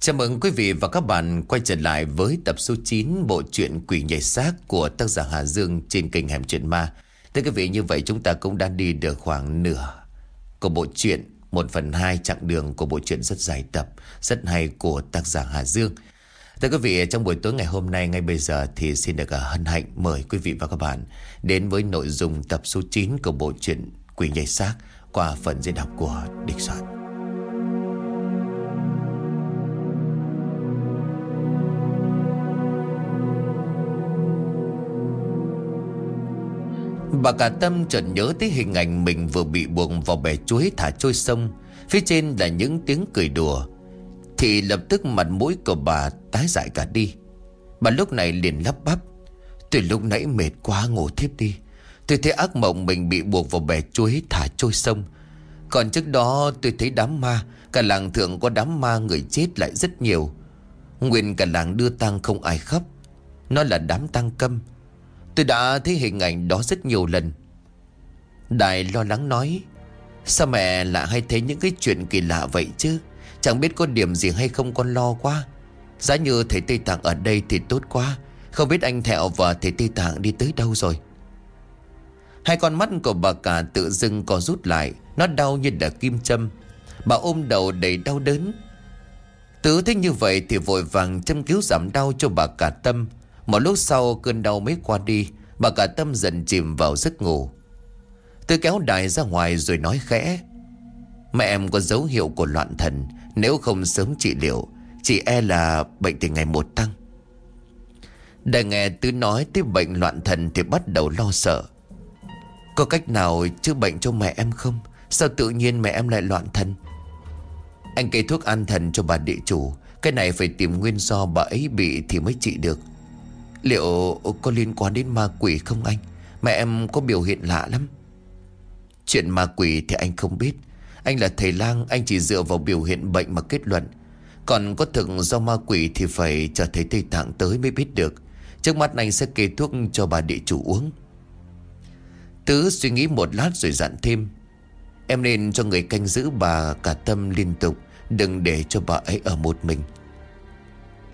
Chào mừng quý vị và các bạn quay trở lại với tập số 9 bộ truyện Quỷ nhảy xác của tác giả Hà Dương trên kênh Hẻm Chuyện Ma. Thưa quý vị như vậy chúng ta cũng đã đi được khoảng nửa của bộ truyện, một phần hai chặng đường của bộ truyện rất dài tập, rất hay của tác giả Hà Dương. Thưa quý vị, trong buổi tối ngày hôm nay ngay bây giờ thì xin được à, hân hạnh mời quý vị và các bạn đến với nội dung tập số 9 của bộ truyện Quỷ nhảy xác qua phần diễn đọc của Địch Soạn. Bà cả tâm chợt nhớ tới hình ảnh mình vừa bị buộc vào bè chuối thả trôi sông. Phía trên là những tiếng cười đùa. Thì lập tức mặt mũi của bà tái dại cả đi. Bà lúc này liền lắp bắp. Tôi lúc nãy mệt quá ngủ thiếp đi. Tôi thấy ác mộng mình bị buộc vào bè chuối thả trôi sông. Còn trước đó tôi thấy đám ma, Cả làng thượng có đám ma người chết lại rất nhiều. Nguyên cả làng đưa tang không ai khóc. Nó là đám tang câm. Tôi đã thấy hình ảnh đó rất nhiều lần. Đại lo lắng nói, Sao mẹ lại hay thấy những cái chuyện kỳ lạ vậy chứ? Chẳng biết có điểm gì hay không con lo quá. Giá như thầy Tây Tạng ở đây thì tốt quá. Không biết anh Thẹo và thầy Tây Tạng đi tới đâu rồi? Hai con mắt của bà cả tự dưng có rút lại. Nó đau như là kim châm. Bà ôm đầu đầy đau đớn. Tứ thấy như vậy thì vội vàng châm cứu giảm đau cho bà cả tâm một lúc sau cơn đau mới qua đi, Bà cả tâm dần chìm vào giấc ngủ. Tôi kéo đại ra ngoài rồi nói khẽ, Mẹ em có dấu hiệu của loạn thần, Nếu không sớm trị liệu, Chị e là bệnh thì ngày một tăng. Đài nghe Tứ nói tới bệnh loạn thần Thì bắt đầu lo sợ. Có cách nào chữa bệnh cho mẹ em không? Sao tự nhiên mẹ em lại loạn thần? Anh kê thuốc an thần cho bà địa chủ, Cái này phải tìm nguyên do bà ấy bị thì mới trị được. Liệu có liên quan đến ma quỷ không anh? Mẹ em có biểu hiện lạ lắm. Chuyện ma quỷ thì anh không biết. Anh là thầy lang, Anh chỉ dựa vào biểu hiện bệnh mà kết luận. Còn có thực do ma quỷ Thì phải chờ thấy Tây Tạng tới mới biết được. Trước mắt anh sẽ kê thuốc cho bà địa chủ uống. Tứ suy nghĩ một lát rồi dặn thêm. Em nên cho người canh giữ bà cả tâm liên tục, Đừng để cho bà ấy ở một mình.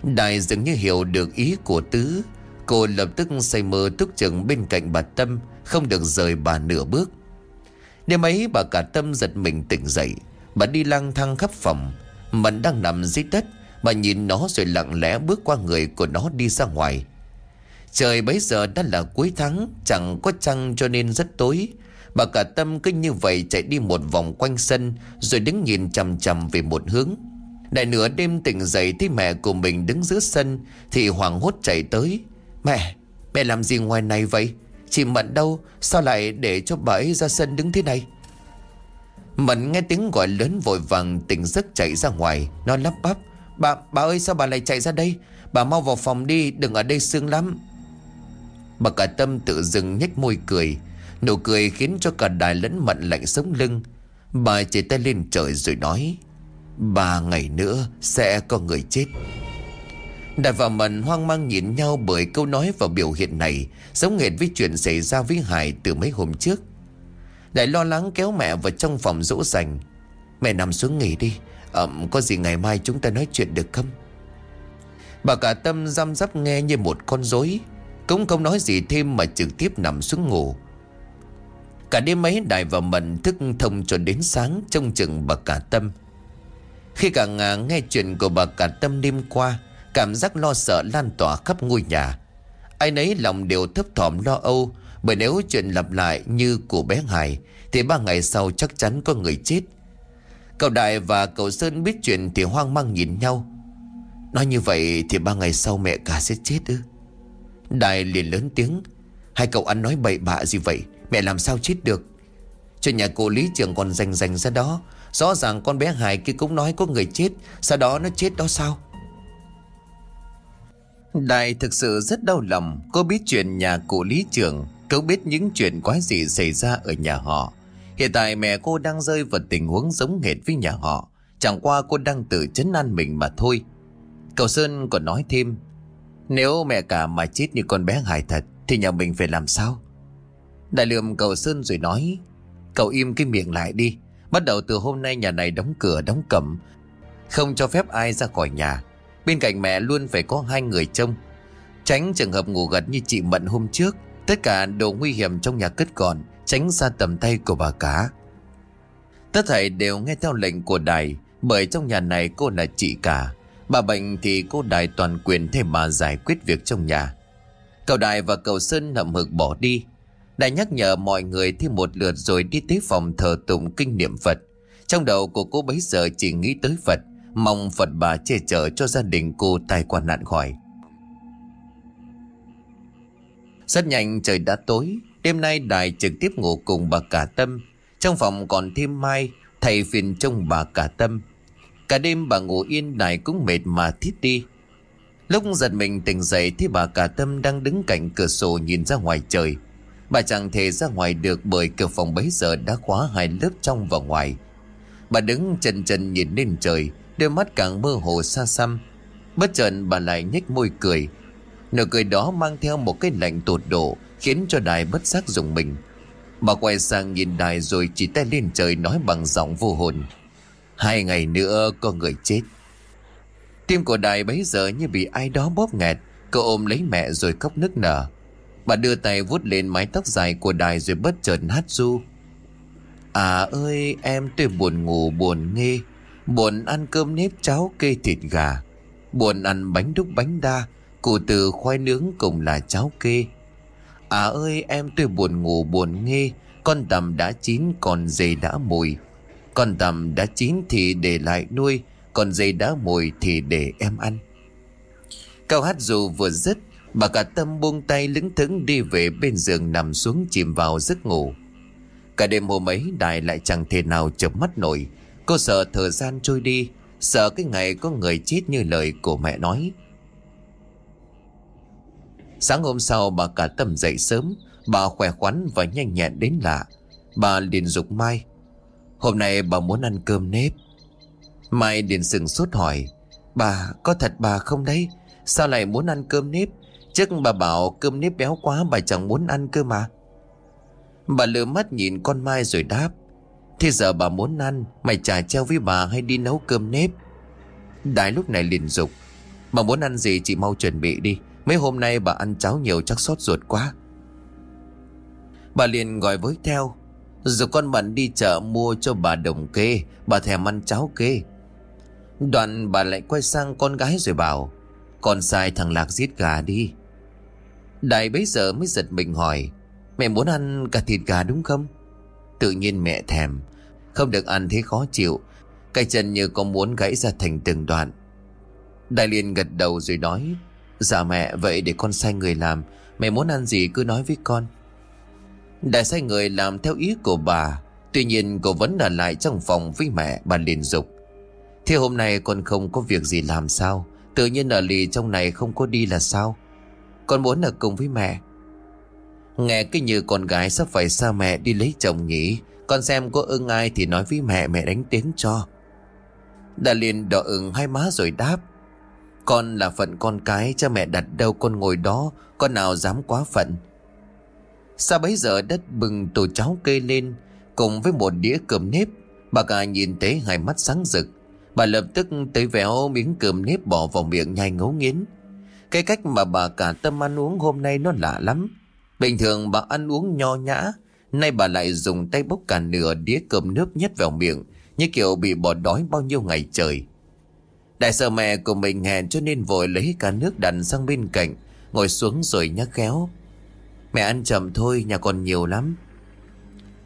Đại dường như hiểu được ý của Tứ. Cô lập tức say mơ túc chừng bên cạnh bà Tâm, Không được rời bà nửa bước. Đêm ấy, bà cả Tâm giật mình tỉnh dậy. Bà đi lang thang khắp phòng. Mận đang nằm dưới đất, Bà nhìn nó rồi lặng lẽ bước qua người của nó đi ra ngoài. Trời bấy giờ đã là cuối tháng, Chẳng có trăng cho nên rất tối. Bà cả Tâm cứ như vậy chạy đi một vòng quanh sân, Rồi đứng nhìn chằm chằm về một hướng. Đại nửa đêm tỉnh dậy thấy mẹ của mình đứng giữa sân, Thì hoàng hốt chạy tới. Mẹ, mẹ làm gì ngoài này vậy? Chị Mận đâu? Sao lại để cho bà ấy ra sân đứng thế này? Mận nghe tiếng gọi lớn vội vàng tỉnh giấc chạy ra ngoài Nó lắp bắp Bà, bà ơi sao bà lại chạy ra đây? Bà mau vào phòng đi, đừng ở đây sương lắm Bà cả tâm tự dừng nhếch môi cười Nụ cười khiến cho cả đài lẫn mận lạnh sống lưng Bà chỉ tay lên trời rồi nói Ba ngày nữa sẽ có người chết Đại và Mận hoang mang nhìn nhau bởi câu nói và biểu hiện này Giống nghệt với chuyện xảy ra với Hải từ mấy hôm trước. Đại lo lắng kéo mẹ vào trong phòng dỗ dành. Mẹ nằm xuống nghỉ đi à, Có gì ngày mai chúng ta nói chuyện được không? Bà cả tâm răm rắp nghe như một con rối Cũng không nói gì thêm mà trực tiếp nằm xuống ngủ. Cả đêm ấy Đại và Mận thức thông cho đến sáng Trông chừng bà cả tâm. Khi cả ngà nghe chuyện của bà cả tâm đêm qua Cảm giác lo sợ lan tỏa khắp ngôi nhà. Ai nấy lòng đều thấp thỏm lo âu, Bởi nếu chuyện lặp lại như của bé Hải, Thì ba ngày sau chắc chắn có người chết. Cậu Đại và cậu Sơn biết chuyện thì hoang mang nhìn nhau. Nói như vậy thì ba ngày sau mẹ cả sẽ chết ư? Đại liền lớn tiếng. Hai cậu ăn nói bậy bạ gì vậy? Mẹ làm sao chết được? Cho nhà cô lý trường còn rành rành ra đó. Rõ ràng con bé Hải kia cũng nói có người chết, Sau đó nó chết đó sao? Đại thực sự rất đau lòng. Cô biết chuyện nhà cụ lý trưởng, Cô biết những chuyện quái gì xảy ra ở nhà họ. Hiện tại mẹ cô đang rơi vào tình huống giống hệt với nhà họ. Chẳng qua cô đang tự chấn an mình mà thôi. Cậu Sơn còn nói thêm Nếu mẹ cả mà chết như con bé hài thật Thì nhà mình phải làm sao? Đại lượm cậu Sơn rồi nói Cậu im cái miệng lại đi. Bắt đầu từ hôm nay nhà này đóng cửa đóng cẩm Không cho phép ai ra khỏi nhà. Bên cạnh mẹ luôn phải có hai người trông. Tránh trường hợp ngủ gật như chị Mận hôm trước, Tất cả đồ nguy hiểm trong nhà cất gọn Tránh xa tầm tay của bà cá Tất thảy đều nghe theo lệnh của đài, Bởi trong nhà này cô là chị cả. Bà bệnh thì cô đài toàn quyền thêm bà giải quyết việc trong nhà. Cậu đài và cậu Sơn hậm hực bỏ đi. Đài nhắc nhở mọi người thêm một lượt rồi đi tới phòng thờ tụng kinh niệm Phật. Trong đầu của cô bấy giờ chỉ nghĩ tới Phật. Mong Phật bà che chở cho gia đình cô tai qua nạn khỏi. Rất nhanh trời đã tối, Đêm nay Đài trực tiếp ngủ cùng bà cả tâm. Trong phòng còn thêm Mai, Thầy phiền trông bà cả tâm. Cả đêm bà ngủ yên, Đài cũng mệt mà thiết đi. Lúc giật mình tỉnh dậy Thì bà cả tâm đang đứng cạnh cửa sổ nhìn ra ngoài trời. Bà chẳng thể ra ngoài được Bởi cửa phòng bấy giờ đã khóa hai lớp trong và ngoài. Bà đứng chân chân nhìn lên trời Đôi mắt càng mơ hồ xa xăm. Bất chợt bà lại nhếch môi cười. Nụ cười đó mang theo một cái lạnh tột độ, Khiến cho đài bất giác dùng mình. Bà quay sang nhìn đài rồi chỉ tay lên trời nói bằng giọng vô hồn. Hai ngày nữa có người chết. Tim của đài bấy giờ như bị ai đó bóp nghẹt. Cô ôm lấy mẹ rồi khóc nức nở. Bà đưa tay vuốt lên mái tóc dài của đài rồi bất chợt hát du À ơi, em tôi buồn ngủ buồn nghe Buồn ăn cơm nếp cháo kê thịt gà. Buồn ăn bánh đúc bánh đa Củ từ khoai nướng cùng là cháo kê. À ơi, em tôi buồn ngủ buồn nghe Con tầm đã chín còn dây đã mùi Con tầm đã chín thì để lại nuôi, Còn dây đã mùi thì để em ăn. Câu hát dù vừa dứt, Bà cả tâm buông tay lững thững đi về bên giường nằm xuống chìm vào giấc ngủ. Cả đêm hôm ấy, Đài lại chẳng thể nào chợp mắt nổi. Cô sợ thời gian trôi đi, Sợ cái ngày có người chết như lời của mẹ nói. Sáng hôm sau, bà cả tâm dậy sớm, Bà khỏe khoắn và nhanh nhẹn đến lạ. Bà liền dục Mai, Hôm nay bà muốn ăn cơm nếp. Mai liền sừng sốt hỏi, Bà, có thật bà không đấy? Sao lại muốn ăn cơm nếp? Chắc bà bảo cơm nếp béo quá, Bà chẳng muốn ăn cơ mà. Bà lừa mắt nhìn con Mai rồi đáp Thế giờ bà muốn ăn, Mày trả treo với bà hay đi nấu cơm nếp? Đại lúc này liền dục, Bà muốn ăn gì chị mau chuẩn bị đi, Mấy hôm nay bà ăn cháo nhiều chắc sốt ruột quá. Bà liền gọi với theo Rồi con bạn đi chợ mua cho bà đồng kê, Bà thèm ăn cháo kê. Đoạn bà lại quay sang con gái rồi bảo, Con sai thằng Lạc giết gà đi. Đại bấy giờ mới giật mình hỏi, Mẹ muốn ăn cả thịt gà đúng không? Tự nhiên mẹ thèm. Không được ăn thấy khó chịu. Cái chân như có muốn gãy ra thành từng đoạn. Đại liên gật đầu rồi nói Dạ mẹ, vậy để con sai người làm. Mẹ muốn ăn gì cứ nói với con. Đại sai người làm theo ý của bà. Tuy nhiên, cô vẫn ở lại trong phòng với mẹ, Bà liền dục. Thế hôm nay con không có việc gì làm sao? Tự nhiên ở lì trong này không có đi là sao? Con muốn ở cùng với mẹ. Nghe cái như con gái sắp phải xa mẹ đi lấy chồng nhỉ? Con xem có ưng ai thì nói với mẹ mẹ đánh tiếng cho. Đã liền đỏ ửng hai má rồi đáp. Con là phận con cái, cha mẹ đặt đâu con ngồi đó, Con nào dám quá phận. Sao bấy giờ đất bừng tổ cháo cây lên, Cùng với một đĩa cơm nếp, Bà cả nhìn thấy hai mắt sáng rực. Bà lập tức tới véo miếng cơm nếp bỏ vào miệng nhai ngấu nghiến. Cái cách mà bà cả tâm ăn uống hôm nay nó lạ lắm. Bình thường bà ăn uống nho nhã, Nay bà lại dùng tay bốc cả nửa đĩa cơm nước nhét vào miệng, Như kiểu bị bỏ đói bao nhiêu ngày trời. Đại sợ mẹ của mình hẹn cho nên vội lấy cả nước đặt sang bên cạnh, Ngồi xuống rồi nhắc khéo. Mẹ ăn chậm thôi, nhà còn nhiều lắm.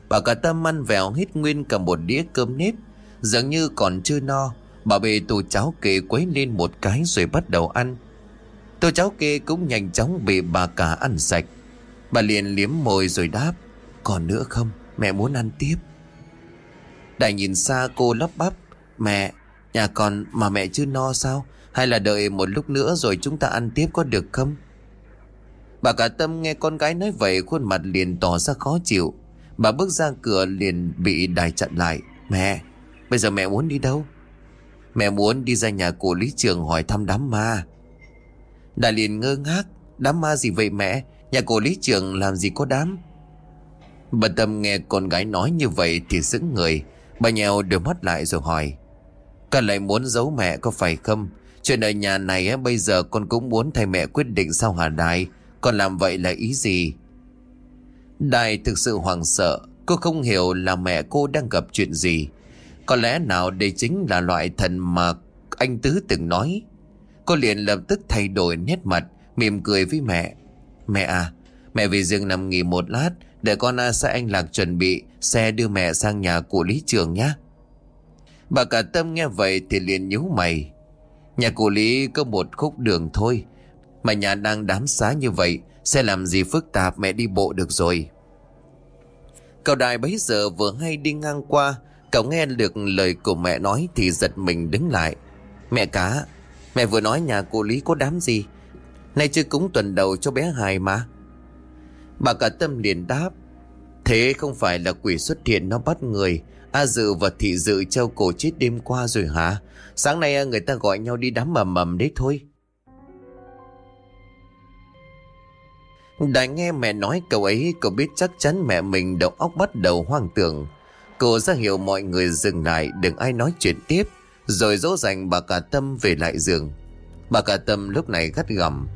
Bà cả tâm ăn vèo hít nguyên cả một đĩa cơm nếp, Dường như còn chưa no, Bà bê tô cháo kê quấy lên một cái rồi bắt đầu ăn. Tô cháo kê cũng nhanh chóng bị bà cả ăn sạch. Bà liền liếm môi rồi đáp, Còn nữa không? Mẹ muốn ăn tiếp. Đại nhìn xa cô lắp bắp, Mẹ, Nhà còn mà mẹ chưa no sao? Hay là đợi một lúc nữa rồi chúng ta ăn tiếp có được không? Bà cả tâm nghe con gái nói vậy, Khuôn mặt liền tỏ ra khó chịu. Bà bước ra cửa liền bị đài chặn lại, Mẹ, Bây giờ mẹ muốn đi đâu? Mẹ muốn đi ra nhà của Lý Trường hỏi thăm đám ma. Đài liền ngơ ngác, Đám ma gì vậy mẹ? Nhà của Lý Trường làm gì có đám? Bà Tâm nghe con gái nói như vậy thì sững người. Bà nhèo đôi mắt lại rồi hỏi Con lại muốn giấu mẹ có phải không? Chuyện ở nhà này ấy, bây giờ con cũng muốn thay mẹ quyết định sao hả Đài? Con làm vậy là ý gì? Đài thực sự hoảng sợ Cô không hiểu là mẹ cô đang gặp chuyện gì. Có lẽ nào đây chính là loại thần mà anh Tứ từng nói. Cô liền lập tức thay đổi nét mặt Mỉm cười với mẹ. Mẹ à Mẹ về giường nằm nghỉ một lát, Để con à, A sẽ anh Lạc chuẩn bị Xe đưa mẹ sang nhà của Lý Trường nhé Bà cả tâm nghe vậy thì liền nhíu mày. Nhà của Lý có một khúc đường thôi, Mà nhà đang đám xá như vậy, Sẽ làm gì phức tạp mẹ đi bộ được rồi. Cậu đại bấy giờ vừa hay đi ngang qua, Cậu nghe được lời của mẹ nói Thì giật mình đứng lại. Mẹ cả, Mẹ vừa nói nhà cô Lý có đám gì Nay chưa cúng tuần đầu cho bé hài mà. Bà cả tâm liền đáp, Thế không phải là quỷ xuất hiện nó bắt người. A Dự và Thị Dự treo cổ chết đêm qua rồi hả? Sáng nay à, người ta gọi nhau đi đám mầm mầm đấy thôi. Đại nghe mẹ nói câu ấy Cậu biết chắc chắn mẹ mình đầu óc bắt đầu hoang tưởng. Cô ra hiệu mọi người dừng lại, Đừng ai nói chuyện tiếp. Rồi dỗ dành bà cả tâm về lại giường. Bà cả tâm lúc này gắt gầm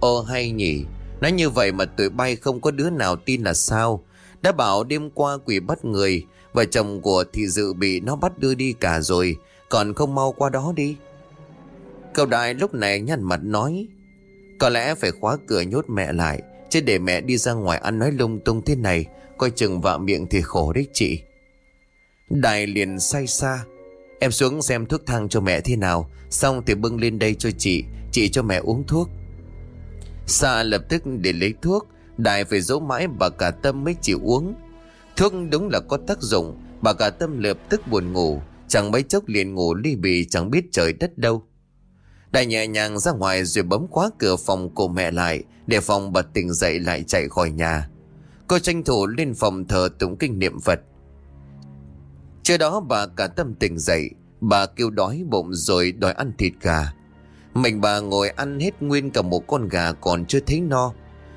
Ô hay nhỉ. Nói như vậy mà tụi bay không có đứa nào tin là sao? Đã bảo đêm qua quỷ bắt người, Vợ chồng của thị dự bị nó bắt đưa đi cả rồi. Còn không mau qua đó đi. Cậu đại lúc này nhăn mặt nói, Có lẽ phải khóa cửa nhốt mẹ lại, Chứ để mẹ đi ra ngoài ăn nói lung tung thế này, Coi chừng vạ miệng thì khổ đấy chị. Đại liền say xa, Em xuống xem thuốc thang cho mẹ thế nào, Xong thì bưng lên đây cho chị Chị cho mẹ uống thuốc. Sa lập tức để lấy thuốc Đại phải giấu mãi bà cả tâm mới chịu uống. Thuốc đúng là có tác dụng, Bà cả tâm lập tức buồn ngủ, Chẳng mấy chốc liền ngủ ly bì chẳng biết trời đất đâu. Đại nhẹ nhàng ra ngoài rồi bấm khóa cửa phòng của mẹ lại, Để phòng bật tỉnh dậy lại chạy khỏi nhà. Cô tranh thủ lên phòng thờ tụng kinh niệm Phật. Trước đó bà cả tâm tỉnh dậy, Bà kêu đói bụng rồi đòi ăn thịt gà. Mình bà ngồi ăn hết nguyên cả một con gà còn chưa thấy no.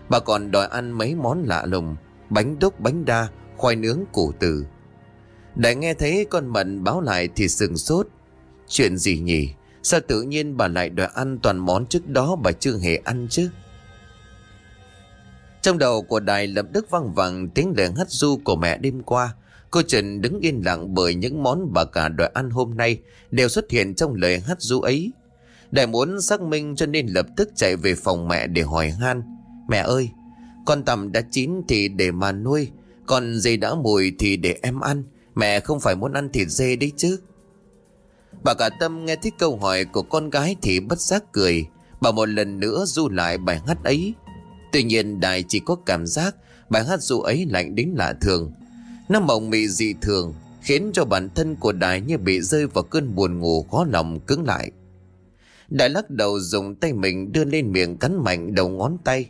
Bà còn đòi ăn mấy món lạ lùng, Bánh đúc, bánh đa, Khoai nướng, củ tử. Đã nghe thấy con mận báo lại thì sừng sốt. Chuyện gì nhỉ? Sao tự nhiên bà lại đòi ăn toàn món trước đó bà chưa hề ăn chứ? Trong đầu của đài lập tức văng vẳng tiếng lời hát du của mẹ đêm qua. Cô Trần đứng yên lặng bởi những món bà cả đòi ăn hôm nay đều xuất hiện trong lời hát du ấy. Đại muốn xác minh cho nên lập tức chạy về phòng mẹ để hỏi han. Mẹ ơi, con tầm đã chín thì để mà nuôi, còn dê đã mùi thì để em ăn. Mẹ không phải muốn ăn thịt dê đấy chứ. Bà cả tâm nghe thấy câu hỏi của con gái thì bất giác cười. Bà một lần nữa du lại bài hát ấy. Tuy nhiên Đại chỉ có cảm giác bài hát du ấy lạnh đến lạ thường. Nó mộng mị dị thường Khiến cho bản thân của Đại như bị rơi vào cơn buồn ngủ khó lòng cứng lại Đại lắc đầu dùng tay mình đưa lên miệng cắn mạnh đầu ngón tay.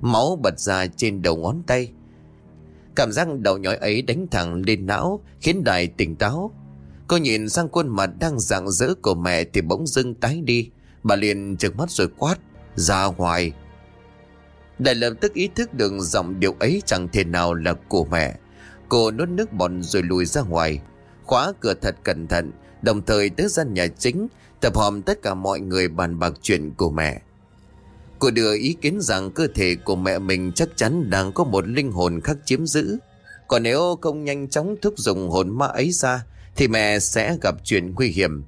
Máu bật ra trên đầu ngón tay. Cảm giác đầu nhói ấy đánh thẳng lên não, Khiến Đại tỉnh táo. Cô nhìn sang khuôn mặt đang rạng rỡ của mẹ Thì bỗng dưng tái đi. Bà liền trợn mắt rồi quát, Ra ngoài. Đại lập tức ý thức được giọng điều ấy chẳng thể nào là của mẹ. Cô nuốt nước bọt rồi lùi ra ngoài, Khóa cửa thật cẩn thận, Đồng thời tới gian nhà chính Tập họp tất cả mọi người bàn bạc chuyện của mẹ. Cô đưa ý kiến rằng cơ thể của mẹ mình chắc chắn đang có một linh hồn khác chiếm giữ. Còn nếu không nhanh chóng thúc dùng hồn ma ấy ra, Thì mẹ sẽ gặp chuyện nguy hiểm.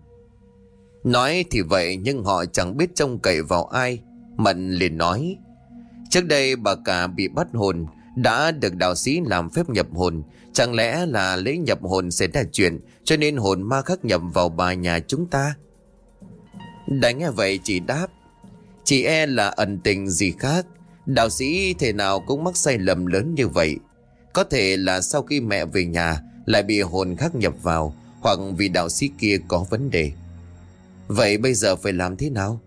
Nói thì vậy, nhưng họ chẳng biết trông cậy vào ai. Mận liền nói, Trước đây bà cả bị bắt hồn, đã được đạo sĩ làm phép nhập hồn. Chẳng lẽ là lễ nhập hồn sẽ ra chuyện, Cho nên hồn ma khắc nhập vào bà nhà chúng ta? Đánh nghe vậy chỉ đáp Chỉ e là ẩn tình gì khác? Đạo sĩ thể nào cũng mắc sai lầm lớn như vậy. Có thể là sau khi mẹ về nhà, Lại bị hồn khác nhập vào, Hoặc vì đạo sĩ kia có vấn đề. Vậy bây giờ phải làm thế nào?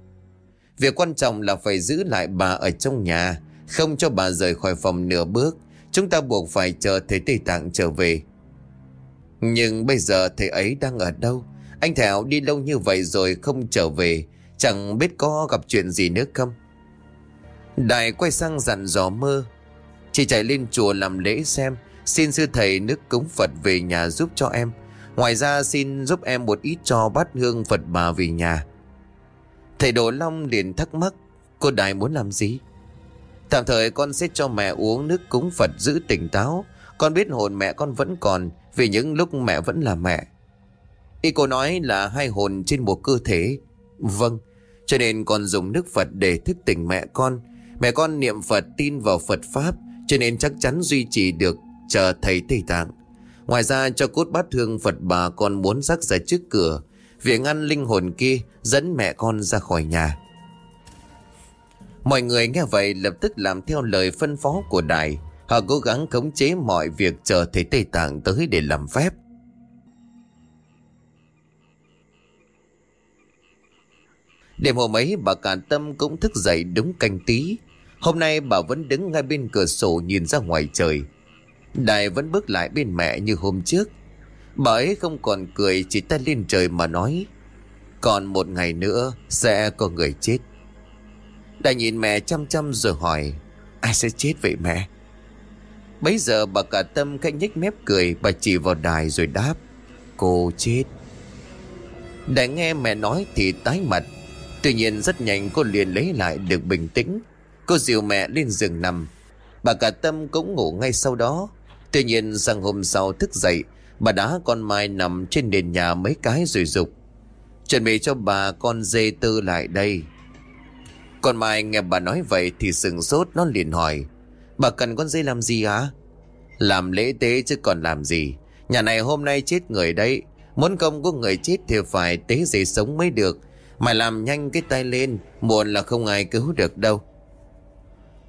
Việc quan trọng là phải giữ lại bà ở trong nhà, không cho bà rời khỏi phòng nửa bước. Chúng ta buộc phải chờ thầy Tây Tạng trở về. Nhưng bây giờ thầy ấy đang ở đâu? Anh Thảo đi lâu như vậy rồi không trở về Chẳng biết có gặp chuyện gì nữa không Đại quay sang dặn dò mơ Chị chạy lên chùa làm lễ xem Xin sư thầy nước cúng Phật về nhà giúp cho em Ngoài ra xin giúp em một ít cho bát hương Phật bà về nhà. Thầy Đồ Long liền thắc mắc, cô Đại muốn làm gì? Tạm thời con sẽ cho mẹ uống nước cúng Phật giữ tỉnh táo. Con biết hồn mẹ con vẫn còn vì những lúc mẹ vẫn là mẹ. Ý cô nói là hai hồn trên một cơ thể. Vâng, cho nên con dùng nước Phật để thức tỉnh mẹ con. Mẹ con niệm Phật tin vào Phật Pháp cho nên chắc chắn duy trì được chờ thầy Tây Tạng. Ngoài ra cho cốt bát thương Phật bà con muốn rắc ra trước cửa Việc ngăn linh hồn kia dẫn mẹ con ra khỏi nhà Mọi người nghe vậy lập tức làm theo lời phân phó của đại Họ cố gắng khống chế mọi việc chờ thầy Tây Tạng tới để làm phép Đêm hôm ấy, bà Cả Tâm cũng thức dậy đúng canh tí. Hôm nay, bà vẫn đứng ngay bên cửa sổ nhìn ra ngoài trời. Đại vẫn bước lại bên mẹ như hôm trước. Bà ấy không còn cười, chỉ tay lên trời mà nói, Còn một ngày nữa sẽ có người chết. Đại nhìn mẹ chăm chăm rồi hỏi, Ai sẽ chết vậy mẹ? Bấy giờ, bà cả tâm khẽ nhếch mép cười, Bà chỉ vào đài rồi đáp, Cô chết. Đại nghe mẹ nói thì tái mặt. Tuy nhiên rất nhanh cô liền lấy lại được bình tĩnh. Cô dìu mẹ lên giường nằm. Bà cả tâm cũng ngủ ngay sau đó. Tuy nhiên sang hôm sau thức dậy, Bà đã con Mai nằm trên nền nhà mấy cái rồi dục Chuẩn bị cho bà con dê tư lại đây. Con Mai nghe bà nói vậy thì sừng sốt, nó liền hỏi, Bà cần con dê làm gì hả? Làm lễ tế chứ còn làm gì. Nhà này hôm nay chết người đấy. Muốn công của người chết thì phải tế dê sống mới được. Mày làm nhanh cái tay lên, Muộn là không ai cứu được đâu.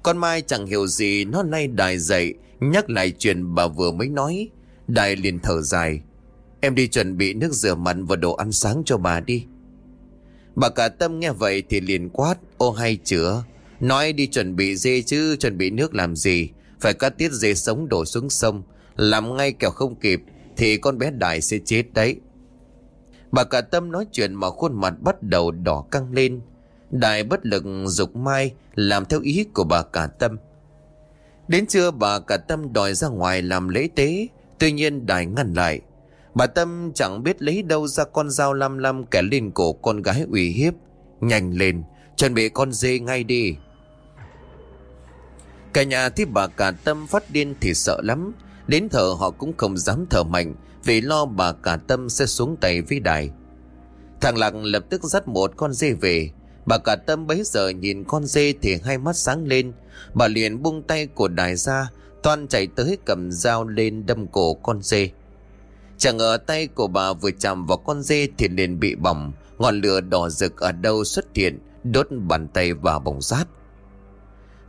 Con Mai chẳng hiểu gì, Nó nay đài dậy, Nhắc lại chuyện bà vừa mới nói. Đài liền thở dài. Em đi chuẩn bị nước rửa mặt và đồ ăn sáng cho bà đi. Bà cả tâm nghe vậy thì liền quát, Ô hay chữa, Nói đi chuẩn bị dê chứ, chuẩn bị nước làm gì? Phải cắt tiết dê sống đổ xuống sông. Làm ngay kẻo không kịp Thì con bé đài sẽ chết đấy. Bà cả tâm nói chuyện mà khuôn mặt bắt đầu đỏ căng lên. Đại bất lực dục mai Làm theo ý của bà cả tâm. Đến trưa, bà cả tâm đòi ra ngoài làm lễ tế. Tuy nhiên Đại ngăn lại. Bà Tâm chẳng biết lấy đâu ra con dao lăm lăm kẻ lên cổ con gái ủy hiếp. Nhanh lên, Chuẩn bị con dê ngay đi. Cả nhà thấy bà cả Tâm phát điên thì sợ lắm. Đến thở, họ cũng không dám thở mạnh. Vì lo bà cả Tâm sẽ xuống tay với đài, Thằng Lạc lập tức dắt một con dê về. Bà cả Tâm bấy giờ nhìn con dê thì hai mắt sáng lên. Bà liền buông tay của đài ra Toan chạy tới cầm dao lên đâm cổ con dê. Chẳng ngờ tay của bà vừa chạm vào con dê thì liền bị bỏng Ngọn lửa đỏ rực ở đâu xuất hiện Đốt bàn tay và bồng sát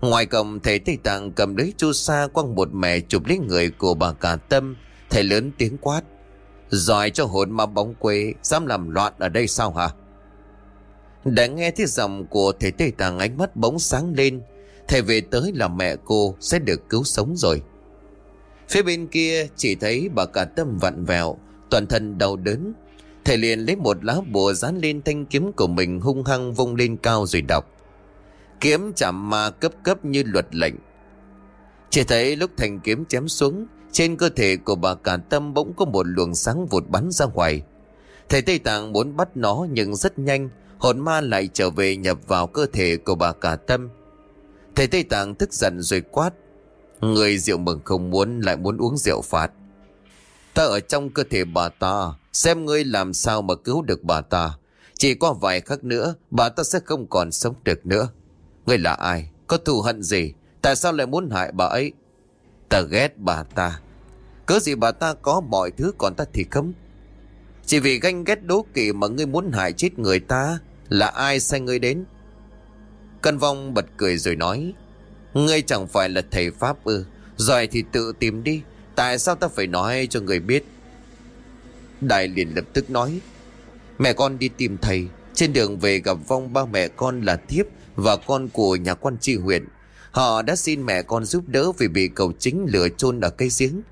Ngoài cổng thấy Tây Tạng cầm lấy chu sa quăng một mẹ chụp lấy người của bà cả tâm Thầy lớn tiếng quát. Giỏi cho hồn ma bóng quê Dám làm loạn ở đây sao hả? Đã nghe thấy giọng của thầy Tây tàng ánh mắt bóng sáng lên. Thầy về tới là mẹ cô, sẽ được cứu sống rồi. Phía bên kia chỉ thấy bà cả tâm vặn vẹo, Toàn thân đau đớn. Thầy liền lấy một lá bùa dán lên thanh kiếm của mình, hung hăng vung lên cao rồi đọc. Kiếm chạm ma cấp cấp như luật lệnh. Chỉ thấy lúc thanh kiếm chém xuống trên cơ thể của bà cả tâm bỗng có một luồng sáng vụt bắn ra ngoài. Thầy Tây Tạng muốn bắt nó, nhưng rất nhanh, Hồn ma lại trở về nhập vào cơ thể của bà cả tâm. Thầy Tây Tạng tức giận rồi quát, Người rượu mừng không muốn, lại muốn uống rượu phạt. Ta ở trong cơ thể bà ta, Xem ngươi làm sao mà cứu được bà ta. Chỉ qua vài khắc nữa, Bà ta sẽ không còn sống được nữa. Ngươi là ai? Có thù hận gì? Tại sao lại muốn hại bà ấy? Ta ghét bà ta. Cớ gì bà ta có mọi thứ còn ta thì không? Chỉ vì ganh ghét đố kỵ mà ngươi muốn hại chết người ta, Là ai sai ngươi đến? Cân vong bật cười rồi nói, Ngươi chẳng phải là thầy Pháp ư? Rồi thì tự tìm đi, Tại sao ta phải nói cho người biết? Đại liền lập tức nói, Mẹ con đi tìm thầy, Trên đường về gặp vong ba mẹ con là Thiếp Và con của nhà quan tri huyện. Họ đã xin mẹ con giúp đỡ Vì bị cầu chính lửa chôn ở cây giếng.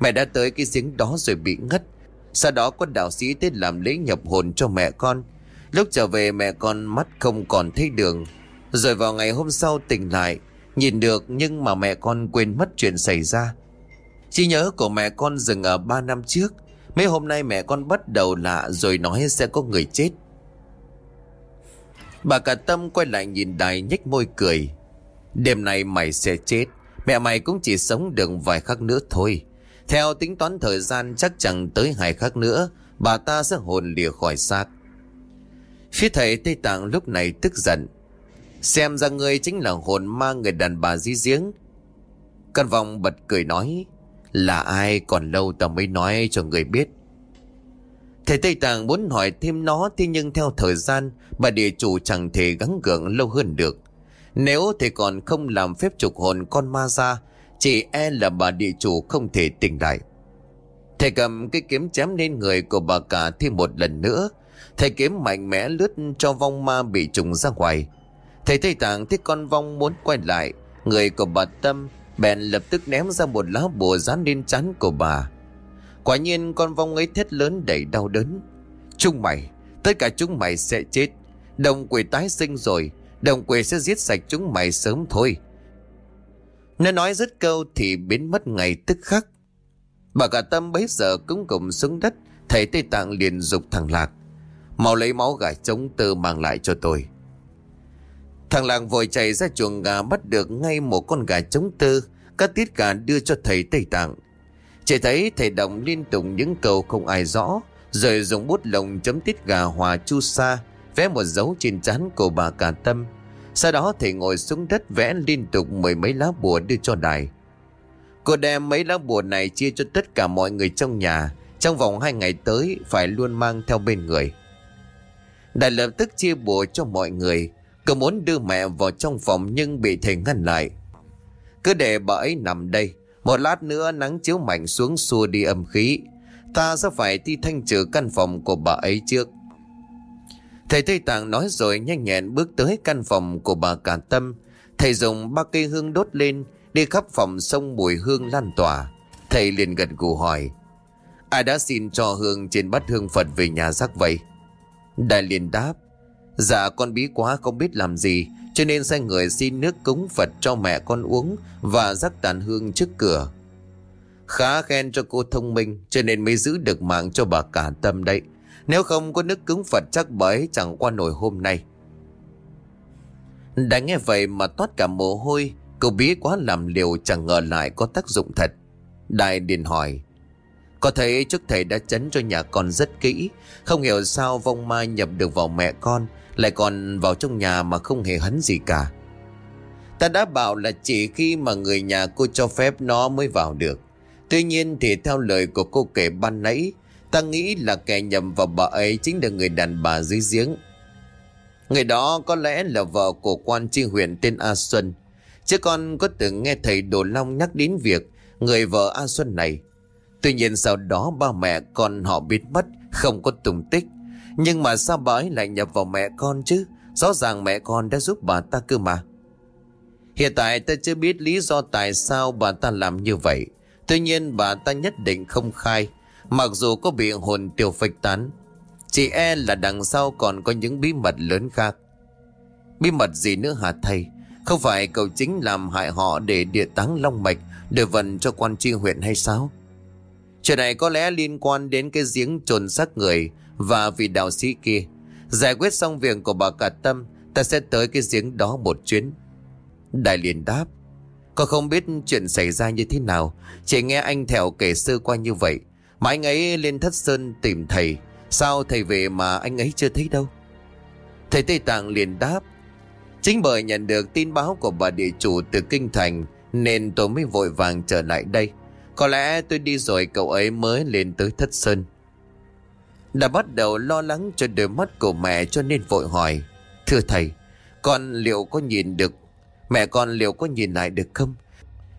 Mẹ đã tới cái giếng đó rồi bị ngất. Sau đó có đạo sĩ tới làm lễ nhập hồn cho mẹ con. Lúc trở về, mẹ con mắt không còn thấy đường. Rồi vào ngày hôm sau tỉnh lại, Nhìn được nhưng mà mẹ con quên mất chuyện xảy ra. Chỉ nhớ của mẹ con dừng ở 3 năm trước. Mấy hôm nay mẹ con bắt đầu lạ rồi nói sẽ có người chết. Bà cả tâm quay lại nhìn đài nhếch môi cười. Đêm nay mày sẽ chết. Mẹ mày cũng chỉ sống được vài khắc nữa thôi. Theo tính toán thời gian chắc chẳng tới hai khắc nữa, bà ta sẽ hồn lìa khỏi xác. Phía thầy Tây Tạng lúc này tức giận. Xem ra người chính là hồn ma người đàn bà di giếng. Căn vòng bật cười nói, là ai còn lâu tao mới nói cho người biết. Thầy Tây Tạng muốn hỏi thêm nó Thế nhưng theo thời gian Bà địa chủ chẳng thể gắng gượng lâu hơn được nếu thầy còn không làm phép trục hồn con ma ra Chỉ e là bà địa chủ không thể tỉnh lại Thầy cầm cái kiếm chém lên người của bà cả thêm một lần nữa Thầy kiếm mạnh mẽ lướt cho vong ma bị trùng ra ngoài Thầy thầy tàng thấy con vong muốn quay lại Người của bà Tâm bèn lập tức ném ra một lá bùa dán lên chán của bà Quả nhiên con vong ấy thét lớn đầy đau đớn. Chúng mày, tất cả chúng mày sẽ chết. Đồng quỷ tái sinh rồi, đồng quỷ sẽ giết sạch chúng mày sớm thôi. Nó nói dứt câu thì biến mất ngày tức khắc. Bà cả tâm bấy giờ cúng cùng xuống đất, thầy Tây Tạng liền dục thằng Lạc. Mau lấy máu gà trống tơ mang lại cho tôi. Thằng Lạc vội chạy ra chuồng gà bắt được ngay một con gà trống tư, các tiết gà đưa cho thầy Tây Tạng. Chỉ thấy thầy Đồng liên tục những câu không ai rõ Rồi dùng bút lồng chấm tiết gà hòa chu sa Vẽ một dấu trên trán của bà cả tâm. Sau đó thầy ngồi xuống đất vẽ liên tục mười mấy lá bùa đưa cho đài. Cô đem mấy lá bùa này chia cho tất cả mọi người trong nhà. Trong vòng hai ngày tới, phải luôn mang theo bên người. Đài lập tức chia bùa cho mọi người. Cô muốn đưa mẹ vào trong phòng nhưng bị thầy ngăn lại. Cứ để bà ấy nằm đây. Một lát nữa nắng chiếu mạnh xuống xua đi âm khí. Ta sẽ phải đi thanh trừ căn phòng của bà ấy trước. Thầy Tây Tạng nói rồi nhanh nhẹn bước tới căn phòng của bà Cả Tâm. Thầy dùng ba cây hương đốt lên, đi khắp phòng sông mùi hương lan tỏa. Thầy liền gật gù hỏi, ai đã xin cho hương trên bát hương Phật về nhà rắc vậy? Đại liền đáp, dạ con bí quá không biết làm gì, cho nên sai người xin nước cúng Phật cho mẹ con uống Và rắc tàn hương trước cửa Khá khen cho cô thông minh Cho nên mới giữ được mạng cho bà cả tâm đấy nếu không có nước cứng Phật chắc bấy chẳng qua nổi hôm nay. Đã nghe vậy mà toát cả mồ hôi, Cậu bí quá làm liều chẳng ngờ lại có tác dụng thật. Đại điền hỏi, Có thấy trước thầy đã chấn cho nhà con rất kỹ, Không hiểu sao vong ma nhập được vào mẹ con, lại còn vào trong nhà mà không hề hấn gì cả. Ta đã bảo là chỉ khi mà người nhà cô cho phép nó mới vào được. Tuy nhiên thì theo lời của cô kể ban nãy Ta nghĩ là kẻ nhầm vào bà ấy chính là người đàn bà dưới giếng. Người đó có lẽ là vợ của quan tri huyện tên A Xuân. Chứ con có từng nghe thầy Đồ Long nhắc đến việc Người vợ A Xuân này. Tuy nhiên sau đó ba mẹ con họ biết mất, Không có tùng tích. Nhưng mà sao bà ấy lại nhập vào mẹ con chứ? Rõ ràng mẹ con đã giúp bà ta cơ mà. Hiện tại ta chưa biết lý do tại sao bà ta làm như vậy. Tuy nhiên bà ta nhất định không khai. Mặc dù có bị hồn tiểu phách tán Chỉ e là đằng sau còn có những bí mật lớn khác Bí mật gì nữa hả thầy Không phải cậu chính làm hại họ để địa táng long mạch Để vận cho quan tri huyện hay sao Chuyện này có lẽ liên quan đến cái giếng trồn xác người và vị đạo sĩ kia. Giải quyết xong việc của bà cả tâm, ta sẽ tới cái giếng đó một chuyến. Đại liền đáp, con không biết chuyện xảy ra như thế nào, chỉ nghe anh Thẻo kể sơ qua như vậy. Mà anh ấy lên thất sơn tìm thầy, sao thầy về mà anh ấy chưa thấy đâu? Thầy Tây Tạng liền đáp, chính bởi nhận được tin báo của bà địa chủ từ Kinh Thành, nên tôi mới vội vàng trở lại đây. Có lẽ tôi đi rồi cậu ấy mới lên tới thất sơn. Đã bắt đầu lo lắng cho đôi mắt của mẹ cho nên vội hỏi Thưa thầy Con liệu có nhìn được Mẹ con liệu có nhìn lại được không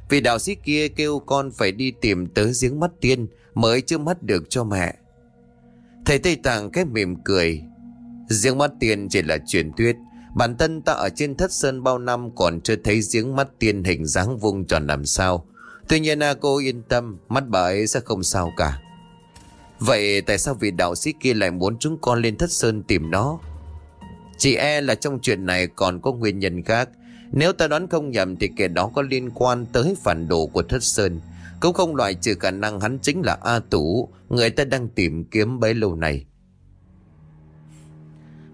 Vì đạo sĩ kia kêu con phải đi tìm tới giếng mắt tiên Mới chưa mắt được cho mẹ Thầy Tây Tạng cái mỉm cười Giếng mắt tiên chỉ là truyền thuyết Bản thân ta ở trên thất sơn bao năm Còn chưa thấy giếng mắt tiên hình dáng vuông tròn làm sao Tuy nhiên à, cô yên tâm Mắt bà ấy sẽ không sao cả Vậy tại sao vị đạo sĩ kia lại muốn chúng con lên thất sơn tìm nó? Chỉ e là trong chuyện này còn có nguyên nhân khác. Nếu ta đoán không nhầm thì kẻ đó có liên quan tới phản đồ của thất sơn. Cũng không loại trừ khả năng hắn chính là A Tủ. Người ta đang tìm kiếm bấy lâu này.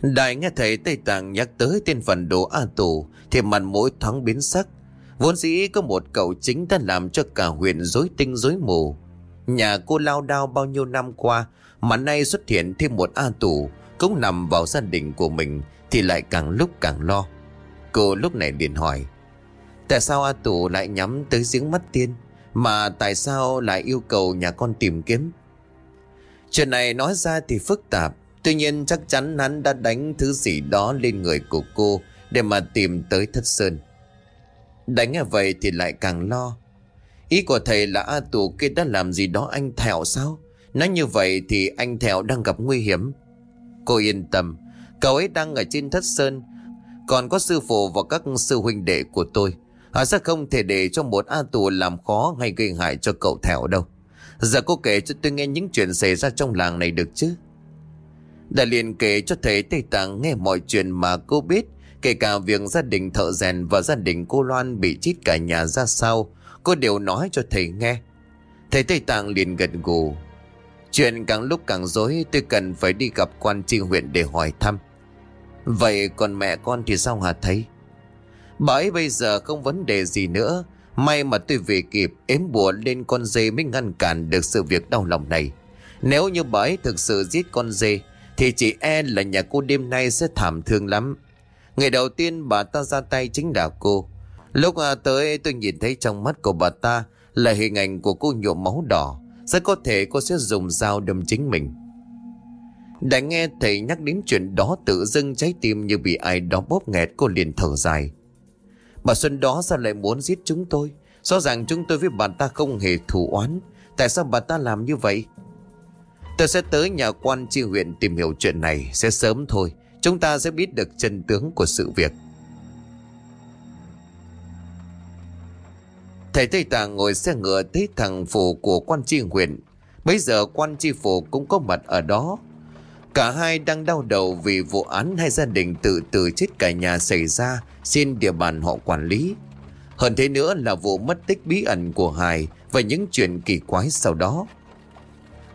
Đại nghe thấy Tây Tạng nhắc tới tên phần đồ A Tủ, Thì mặt mũi thoáng biến sắc. Vốn dĩ có một cậu chính đã làm cho cả huyện rối tinh rối mù. Nhà cô lao đao bao nhiêu năm qua, Mà nay xuất hiện thêm một A Tủ, Cũng nằm vào gia đình của mình, Thì lại càng lúc càng lo. Cô lúc này liền hỏi, Tại sao A Tủ lại nhắm tới giếng mắt tiên? Mà tại sao lại yêu cầu nhà con tìm kiếm? Chuyện này nói ra thì phức tạp. Tuy nhiên chắc chắn hắn đã đánh thứ gì đó lên người của cô Để mà tìm tới thất sơn. Đánh như vậy thì lại càng lo. Ý của thầy là A Tù kia đã làm gì đó anh Thẹo sao? Nói như vậy thì anh Thẹo đang gặp nguy hiểm. Cô yên tâm, Cậu ấy đang ở trên thất sơn. Còn có sư phụ và các sư huynh đệ của tôi. Họ sẽ không thể để cho một A Tù làm khó hay gây hại cho cậu thảo đâu. Giờ cô kể cho tôi nghe những chuyện xảy ra trong làng này được chứ? Đã liền kể cho thầy Tây Tạng nghe mọi chuyện mà cô biết, Kể cả việc gia đình thợ rèn và gia đình cô Loan bị chít cả nhà ra sao, Cô đều nói cho thầy nghe. Thầy Tây Tạng liền gật gù. Chuyện càng lúc càng dối Tôi cần phải đi gặp quan tri huyện để hỏi thăm. Vậy còn mẹ con thì sao hả thầy? Bà ấy bây giờ không vấn đề gì nữa. May mà tôi về kịp, ếm bùa lên con dê mới ngăn cản được sự việc đau lòng này. Nếu như bà ấy thực sự giết con dê, Thì chị e là nhà cô đêm nay sẽ thảm thương lắm. Ngày đầu tiên bà ta ra tay chính là cô. Lúc à, tới tôi nhìn thấy trong mắt của bà ta Là hình ảnh của cô nhuộm máu đỏ. Rất có thể cô sẽ dùng dao đâm chính mình. Đã nghe thầy nhắc đến chuyện đó tự dưng trái tim như bị ai đó bóp nghẹt, cô liền thở dài. Bà Xuân đó sao lại muốn giết chúng tôi? Rõ ràng chúng tôi với bà ta không hề thù oán. Tại sao bà ta làm như vậy? Tôi sẽ tới nhà quan tri huyện tìm hiểu chuyện này. Sẽ sớm thôi. Chúng ta sẽ biết được chân tướng của sự việc. Thầy Tây Tạng ngồi xe ngựa thấy thằng phủ của quan tri huyện. Bây giờ quan tri phủ cũng có mặt ở đó. Cả hai đang đau đầu vì vụ án hai gia đình tự tử chết cả nhà xảy ra trên địa bàn họ quản lý. Hơn thế nữa là vụ mất tích bí ẩn của Hải và những chuyện kỳ quái sau đó.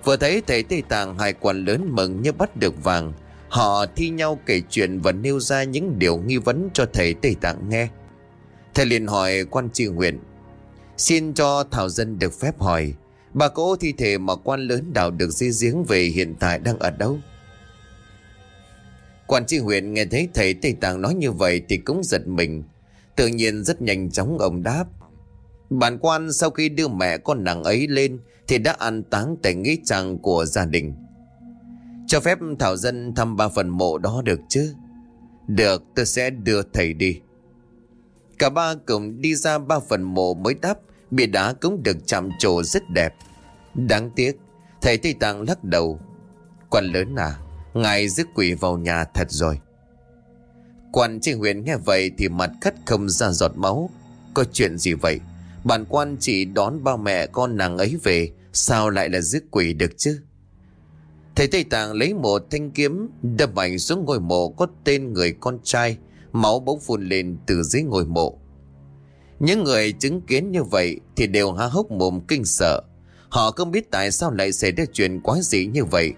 Vừa thấy thầy Tây Tạng hai quan lớn mừng như bắt được vàng, họ thi nhau kể chuyện và nêu ra những điều nghi vấn cho thầy Tây Tạng nghe. Thầy liền hỏi quan tri huyện, xin cho Thảo Dân được phép hỏi, bà cỗ thi thể mà quan lớn đào được di giếng về hiện tại đang ở đâu? Quan tri huyện nghe thấy thầy Tây Tạng nói như vậy thì cũng giật mình. Tự nhiên rất nhanh chóng ông đáp. Bản quan sau khi đưa mẹ con nàng ấy lên thì đã an táng tại nghĩa trang của gia đình. Cho phép Thảo Dân thăm ba phần mộ đó được chứ? Được, tôi sẽ đưa thầy đi. Cả ba cùng đi ra ba phần mộ mới đáp, bia đá cũng được chạm trổ rất đẹp. Đáng tiếc, thầy Tây Tạng lắc đầu. Quan lớn à, Ngài rước quỷ vào nhà thật rồi. Quan tri huyện nghe vậy Thì mặt khất không ra giọt máu. Có chuyện gì vậy? Bản quan chỉ đón ba mẹ con nàng ấy về. Sao lại là rước quỷ được chứ? Thầy Tây Tạng lấy một thanh kiếm đập mạnh xuống ngôi mộ Có tên người con trai. Máu bỗng phun lên từ dưới ngôi mộ. Những người chứng kiến như vậy Thì đều há hốc mồm kinh sợ. Họ không biết tại sao lại xảy ra chuyện quái dị như vậy.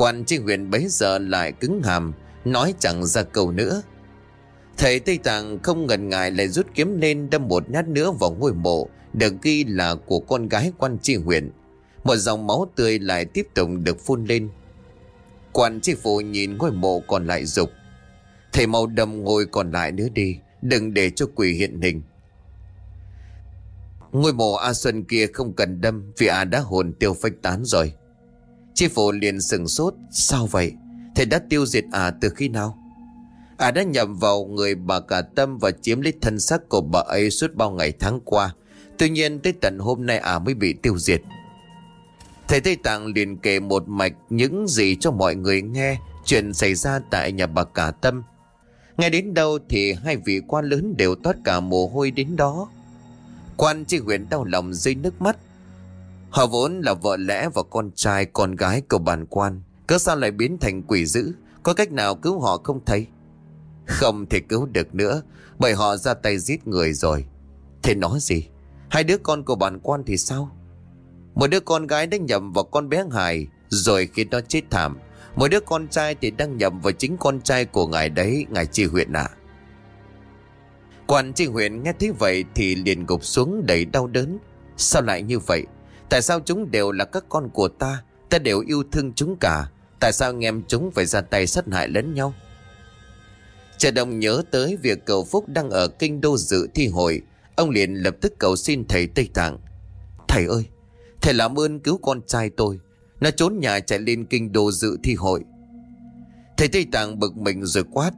Quan tri huyện bấy giờ lại cứng hàm Nói chẳng ra câu nữa Thầy Tây Tạng không ngần ngại lại rút kiếm lên đâm một nhát nữa vào ngôi mộ được ghi là của con gái quan tri huyện. Một dòng máu tươi lại tiếp tục được phun lên. Quan tri phủ nhìn ngôi mộ còn lại dục Thầy mau đâm ngôi còn lại nữa đi, đừng để cho quỷ hiện hình. Ngôi mộ A Xuân kia không cần đâm vì A đã hồn tiêu phách tán rồi. Chi phủ liền sừng sốt, Sao vậy? Thầy đã tiêu diệt à từ khi nào? À đã nhầm vào người bà cả tâm Và chiếm lấy thân xác của bà ấy Suốt bao ngày tháng qua. Tuy nhiên tới tận hôm nay à mới bị tiêu diệt. Thầy Tây Tạng liền kể một mạch Những gì cho mọi người nghe, Chuyện xảy ra tại nhà bà cả tâm. Ngay đến đâu thì hai vị quan lớn đều toát cả mồ hôi đến đó. Quan tri huyện đau lòng rơi nước mắt Họ vốn là vợ lẽ và con trai, con gái của bản quan. Cớ sao lại biến thành quỷ dữ? Có cách nào cứu họ không thấy Không thể cứu được nữa, Bởi họ ra tay giết người rồi. Thế nói gì? Hai đứa con của bản quan thì sao? Một đứa con gái đã nhầm vào con bé Hải, Rồi khi nó chết thảm, Một đứa con trai thì đang nhầm vào chính con trai của ngài đấy, Ngài tri huyện ạ. Quan tri huyện nghe thấy vậy Thì liền gục xuống đầy đau đớn. Sao lại như vậy? Tại sao chúng đều là các con của ta? Ta đều yêu thương chúng cả. Tại sao anh em chúng phải ra tay sát hại lẫn nhau? Trẻ đồng nhớ tới việc cầu Phúc đang ở kinh đô dự thi hội. Ông liền lập tức cầu xin thầy Tây Tạng. Thầy ơi, Thầy làm ơn cứu con trai tôi. Nó trốn nhà chạy lên kinh đô dự thi hội. Thầy Tây Tạng bực mình rồi quát.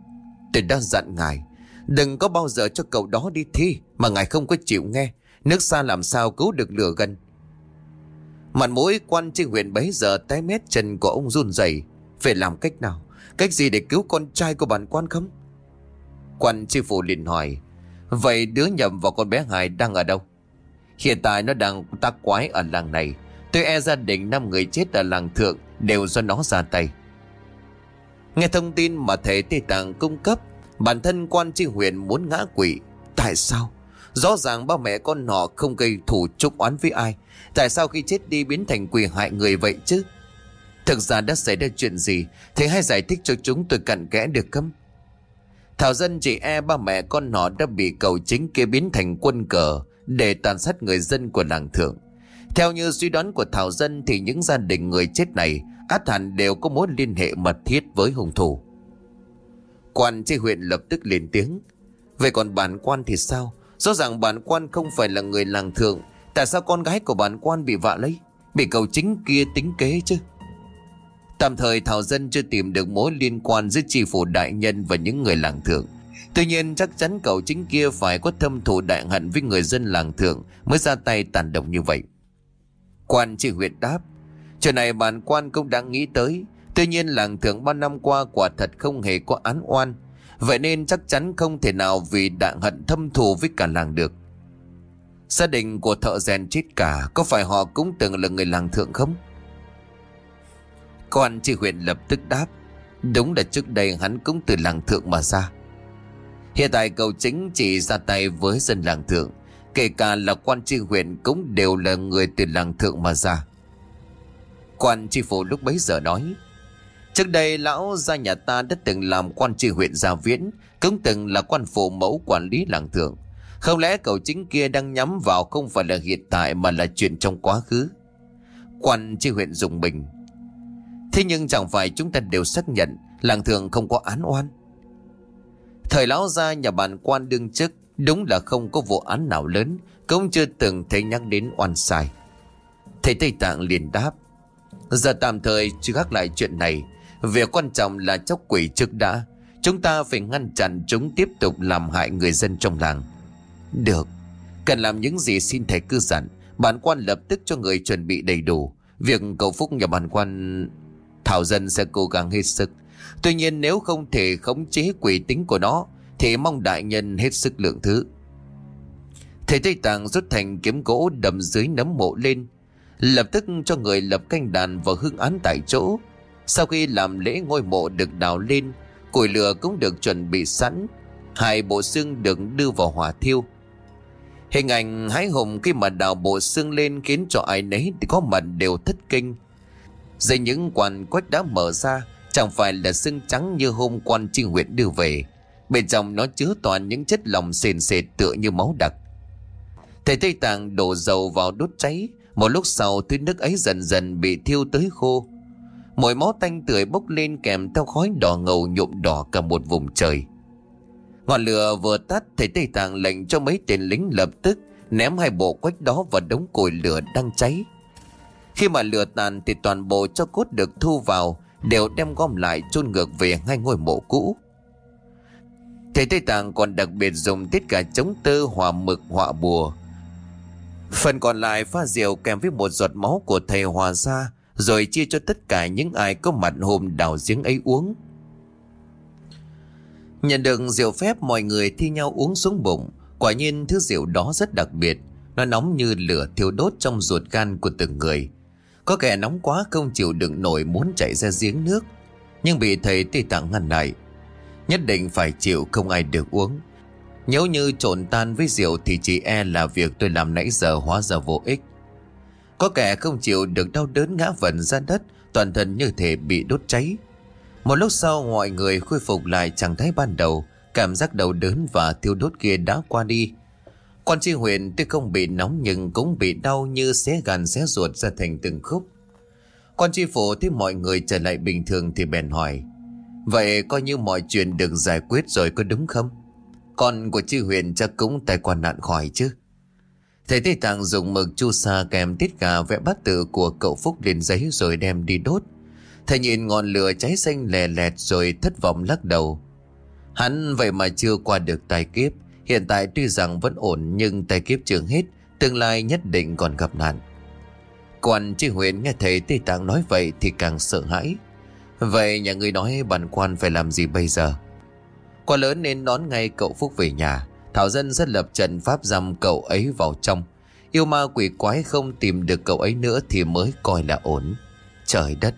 Tôi đã dặn ngài, Đừng có bao giờ cho cậu đó đi thi, Mà ngài không có chịu nghe. Nước xa làm sao cứu được lửa gần. Mặt mũi quan tri huyện bấy giờ tái mét chân của ông run rẩy. Phải làm cách nào? Cách gì để cứu con trai của bản quan không? Quan tri phủ liền hỏi, Vậy đứa nhầm vào con bé Hải đang ở đâu? Hiện tại nó đang tác quái ở làng này. Tôi e gia đình năm người chết ở làng thượng Đều do nó ra tay. Nghe thông tin mà thầy Tây Tạng cung cấp, Bản thân quan tri huyện muốn ngã quỷ Tại sao? Rõ ràng ba mẹ con họ không gây thủ trúc oán với ai. Tại sao khi chết đi biến thành quỷ hại người vậy chứ? Thực ra đã xảy ra chuyện gì Thầy hãy giải thích cho chúng tôi cặn kẽ được không? Thảo dân chị e ba mẹ con họ đã bị cầu chính kia biến thành quân cờ Để tàn sát người dân của làng thượng. Theo như suy đoán của Thảo dân Thì những gia đình người chết này Át hẳn đều có mối liên hệ mật thiết với hung thủ. Quan tri huyện lập tức lên tiếng. Vậy còn bản quan thì sao? Rõ ràng bản quan không phải là người làng thượng Tại sao con gái của bản quan bị vạ lấy Bị cầu chính kia tính kế chứ Tạm thời Thảo Dân chưa tìm được mối liên quan giữa tri phủ đại nhân và những người làng thượng. Tuy nhiên chắc chắn cậu chính kia phải có thâm thù đại hận với người dân làng thượng mới ra tay tàn độc như vậy. Quan tri huyện đáp, chuyện này bản quan cũng đã nghĩ tới. Tuy nhiên làng thượng bao năm qua quả thật không hề có án oan. Vậy nên chắc chắn không thể nào vì đại hận thâm thù với cả làng được. Gia đình của thợ rèn chết cả, Có phải họ cũng từng là người làng thượng không? Quan tri huyện lập tức đáp, Đúng là trước đây hắn cũng từ làng thượng mà ra. Hiện tại cậu chính chỉ ra tay với dân làng thượng, Kể cả là quan tri huyện cũng đều là người từ làng thượng mà ra. Quan tri phủ lúc bấy giờ nói, Trước đây lão gia nhà ta đã từng làm quan tri huyện Gia Viễn, Cũng từng là quan phụ mẫu quản lý làng thượng. Không lẽ cậu chính kia đang nhắm vào không phải là hiện tại mà là chuyện trong quá khứ? Quan chi huyện dùng mình. Thế nhưng chẳng phải chúng ta đều xác nhận Làng thường không có án oan. Thời lão gia nhà bản quan đương chức, Đúng là không có vụ án nào lớn, Cũng chưa từng thấy nhắc đến oan sai. Thầy Tây Tạng liền đáp, Giờ tạm thời chưa gác lại chuyện này. Việc quan trọng là chóc quỷ trước đã. Chúng ta phải ngăn chặn chúng tiếp tục làm hại người dân trong làng. Được. Cần làm những gì xin thầy cứ dặn. Bản quan lập tức cho người chuẩn bị đầy đủ. Việc cầu phúc nhà bản quan Thảo dân sẽ cố gắng hết sức. Tuy nhiên nếu không thể khống chế quỷ tính của nó, Thì mong đại nhân hết sức lượng thứ. Thầy Tây Tạng rút thành kiếm gỗ đầm dưới nấm mộ lên. Lập tức cho người lập canh đàn và hương án tại chỗ. Sau khi làm lễ ngôi mộ được đào lên, Củi lửa cũng được chuẩn bị sẵn. Hai bộ xương được đưa vào hỏa thiêu. Hình ảnh hái hùng khi mà đào bộ xương lên khiến cho ai nấy có mặt đều thất kinh. Dây những quan quách đã mở ra, Chẳng phải là xương trắng như hôm quan trinh huyện đưa về. Bên trong nó chứa toàn những chất lòng sền sệt tựa như máu đặc. Thầy Tây Tạng đổ dầu vào đốt cháy. Một lúc sau, thứ nước ấy dần dần bị thiêu tới khô. Mùi máu tanh tưởi bốc lên kèm theo khói đỏ ngầu nhuộm đỏ cả một vùng trời. Ngọn lửa vừa tắt Thầy Tây Tạng lệnh cho mấy tên lính lập tức Ném hai bộ quách đó vào đống củi lửa đang cháy. Khi mà lửa tàn thì toàn bộ cho cốt được thu vào, Đều đem gom lại chôn ngược về ngay ngôi mộ cũ. Thầy Tây Tạng còn đặc biệt dùng tất cả chống tơ hòa mực họa bùa. Phần còn lại pha rượu kèm với một giọt máu của thầy hòa ra Rồi chia cho tất cả những ai có mặt hôm đào giếng ấy uống. Nhận được rượu phép mọi người thi nhau uống xuống bụng. Quả nhiên thứ rượu đó rất đặc biệt. Nó nóng như lửa thiêu đốt trong ruột gan của từng người. Có kẻ nóng quá không chịu đựng nổi muốn chạy ra giếng nước. Nhưng bị thầy Tây Tạng ngăn lại. Nhất định phải chịu không ai được uống. Nếu như trộn tan với rượu thì chỉ e là việc tôi làm nãy giờ hóa ra vô ích. Có kẻ không chịu được đau đớn ngã vần ra đất, toàn thân như thể bị đốt cháy. Một lúc sau mọi người khôi phục lại trạng thái ban đầu, cảm giác đau đớn và thiêu đốt kia đã qua đi. Quan tri huyện tuy không bị nóng nhưng cũng bị đau như xé gàn xé ruột ra thành từng khúc. Quan tri phủ thấy mọi người trở lại bình thường thì bèn hỏi. Vậy coi như mọi chuyện được giải quyết rồi có đúng không? Con của tri huyện chắc cũng tài quan nạn khỏi chứ. Thầy Tây Tạng dùng mực chu sa kèm tiết gà vẽ bát tự của cậu Phúc lên giấy rồi đem đi đốt. Thầy nhìn ngọn lửa cháy xanh lè lẹt rồi thất vọng lắc đầu. Hắn vậy mà chưa qua được tai kiếp. Hiện tại tuy rằng vẫn ổn nhưng tai kiếp trường hết, tương lai nhất định còn gặp nạn. Quan tri huyện nghe thấy Tây Tạng nói vậy thì càng sợ hãi. Vậy nhà người nói bản quan phải làm gì bây giờ? Quan lớn nên đón ngay cậu Phúc về nhà. Thảo dân rất lập trận pháp giam cậu ấy vào trong. Yêu ma quỷ quái không tìm được cậu ấy nữa thì mới coi là ổn. Trời đất!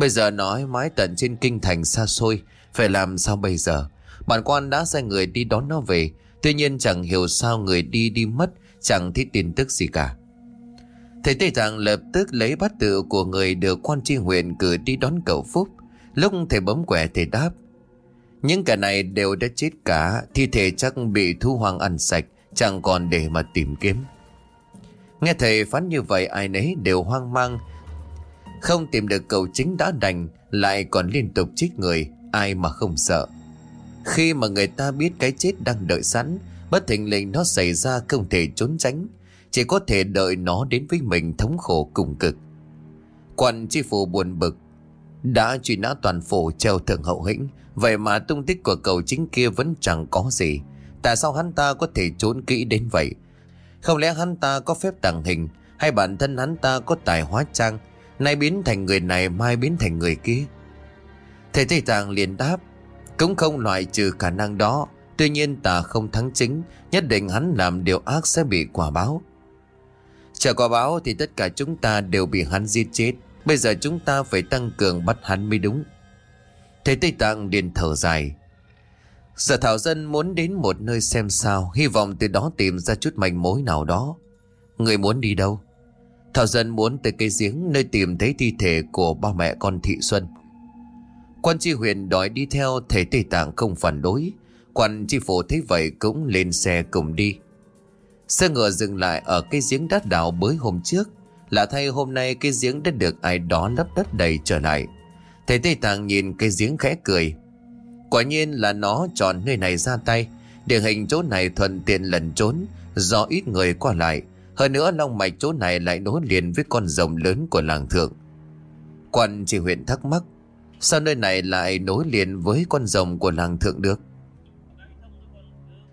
Bây giờ nói mái tận trên kinh thành xa xôi. Phải làm sao bây giờ? Bản quan đã sai người đi đón nó về. Tuy nhiên chẳng hiểu sao người đi đi mất. Chẳng thấy tin tức gì cả. Thầy Tây Tạng lập tức lấy bát tự của người được quan tri huyện cử đi đón cậu Phúc. Lúc thầy bấm quẻ thầy đáp. Những cả này đều đã chết cả, thi thể chắc bị thu hoang ăn sạch, chẳng còn để mà tìm kiếm. Nghe thầy phán như vậy ai nấy đều hoang mang. Không tìm được cầu chính đã đành, lại còn liên tục chết người, ai mà không sợ. Khi mà người ta biết cái chết đang đợi sẵn, bất thình lình nó xảy ra không thể trốn tránh, chỉ có thể đợi nó đến với mình thống khổ cùng cực. Quan chi phủ buồn bực, đã truy nã toàn phủ treo thượng hậu hĩnh, Vậy mà tung tích của cầu chính kia vẫn chẳng có gì Tại sao hắn ta có thể trốn kỹ đến vậy Không lẽ hắn ta có phép tàng hình Hay bản thân hắn ta có tài hóa trang Nay biến thành người này mai biến thành người kia Thầy Tây Tạng liền đáp Cũng không loại trừ khả năng đó Tuy nhiên ta không thắng chính Nhất định hắn làm điều ác sẽ bị quả báo Chờ quả báo thì tất cả chúng ta đều bị hắn giết chết Bây giờ chúng ta phải tăng cường bắt hắn mới đúng Thầy Tây Tạng liền thở dài. Giờ Thảo Dân muốn đến một nơi xem sao, hy vọng từ đó tìm ra chút manh mối nào đó. Người muốn đi đâu? Thảo Dân muốn tới cây giếng nơi tìm thấy thi thể của ba mẹ con Thị Xuân. Quan tri huyện đòi đi theo thầy Tây Tạng không phản đối. Quan tri phủ thấy vậy cũng lên xe cùng đi. Xe ngựa dừng lại ở cây giếng đắt đảo bới hôm trước. Lạ thay hôm nay cây giếng đã được ai đó lấp đất đầy trở lại. Thầy Tây Tạng nhìn cây giếng khẽ cười. Quả nhiên là nó chọn nơi này ra tay. Địa hình chỗ này thuận tiện lần trốn, do ít người qua lại. Hơn nữa long mạch chỗ này lại nối liền với con rồng lớn của làng thượng. Quan chỉ huyện thắc mắc, sao nơi này lại nối liền với con rồng của làng thượng được?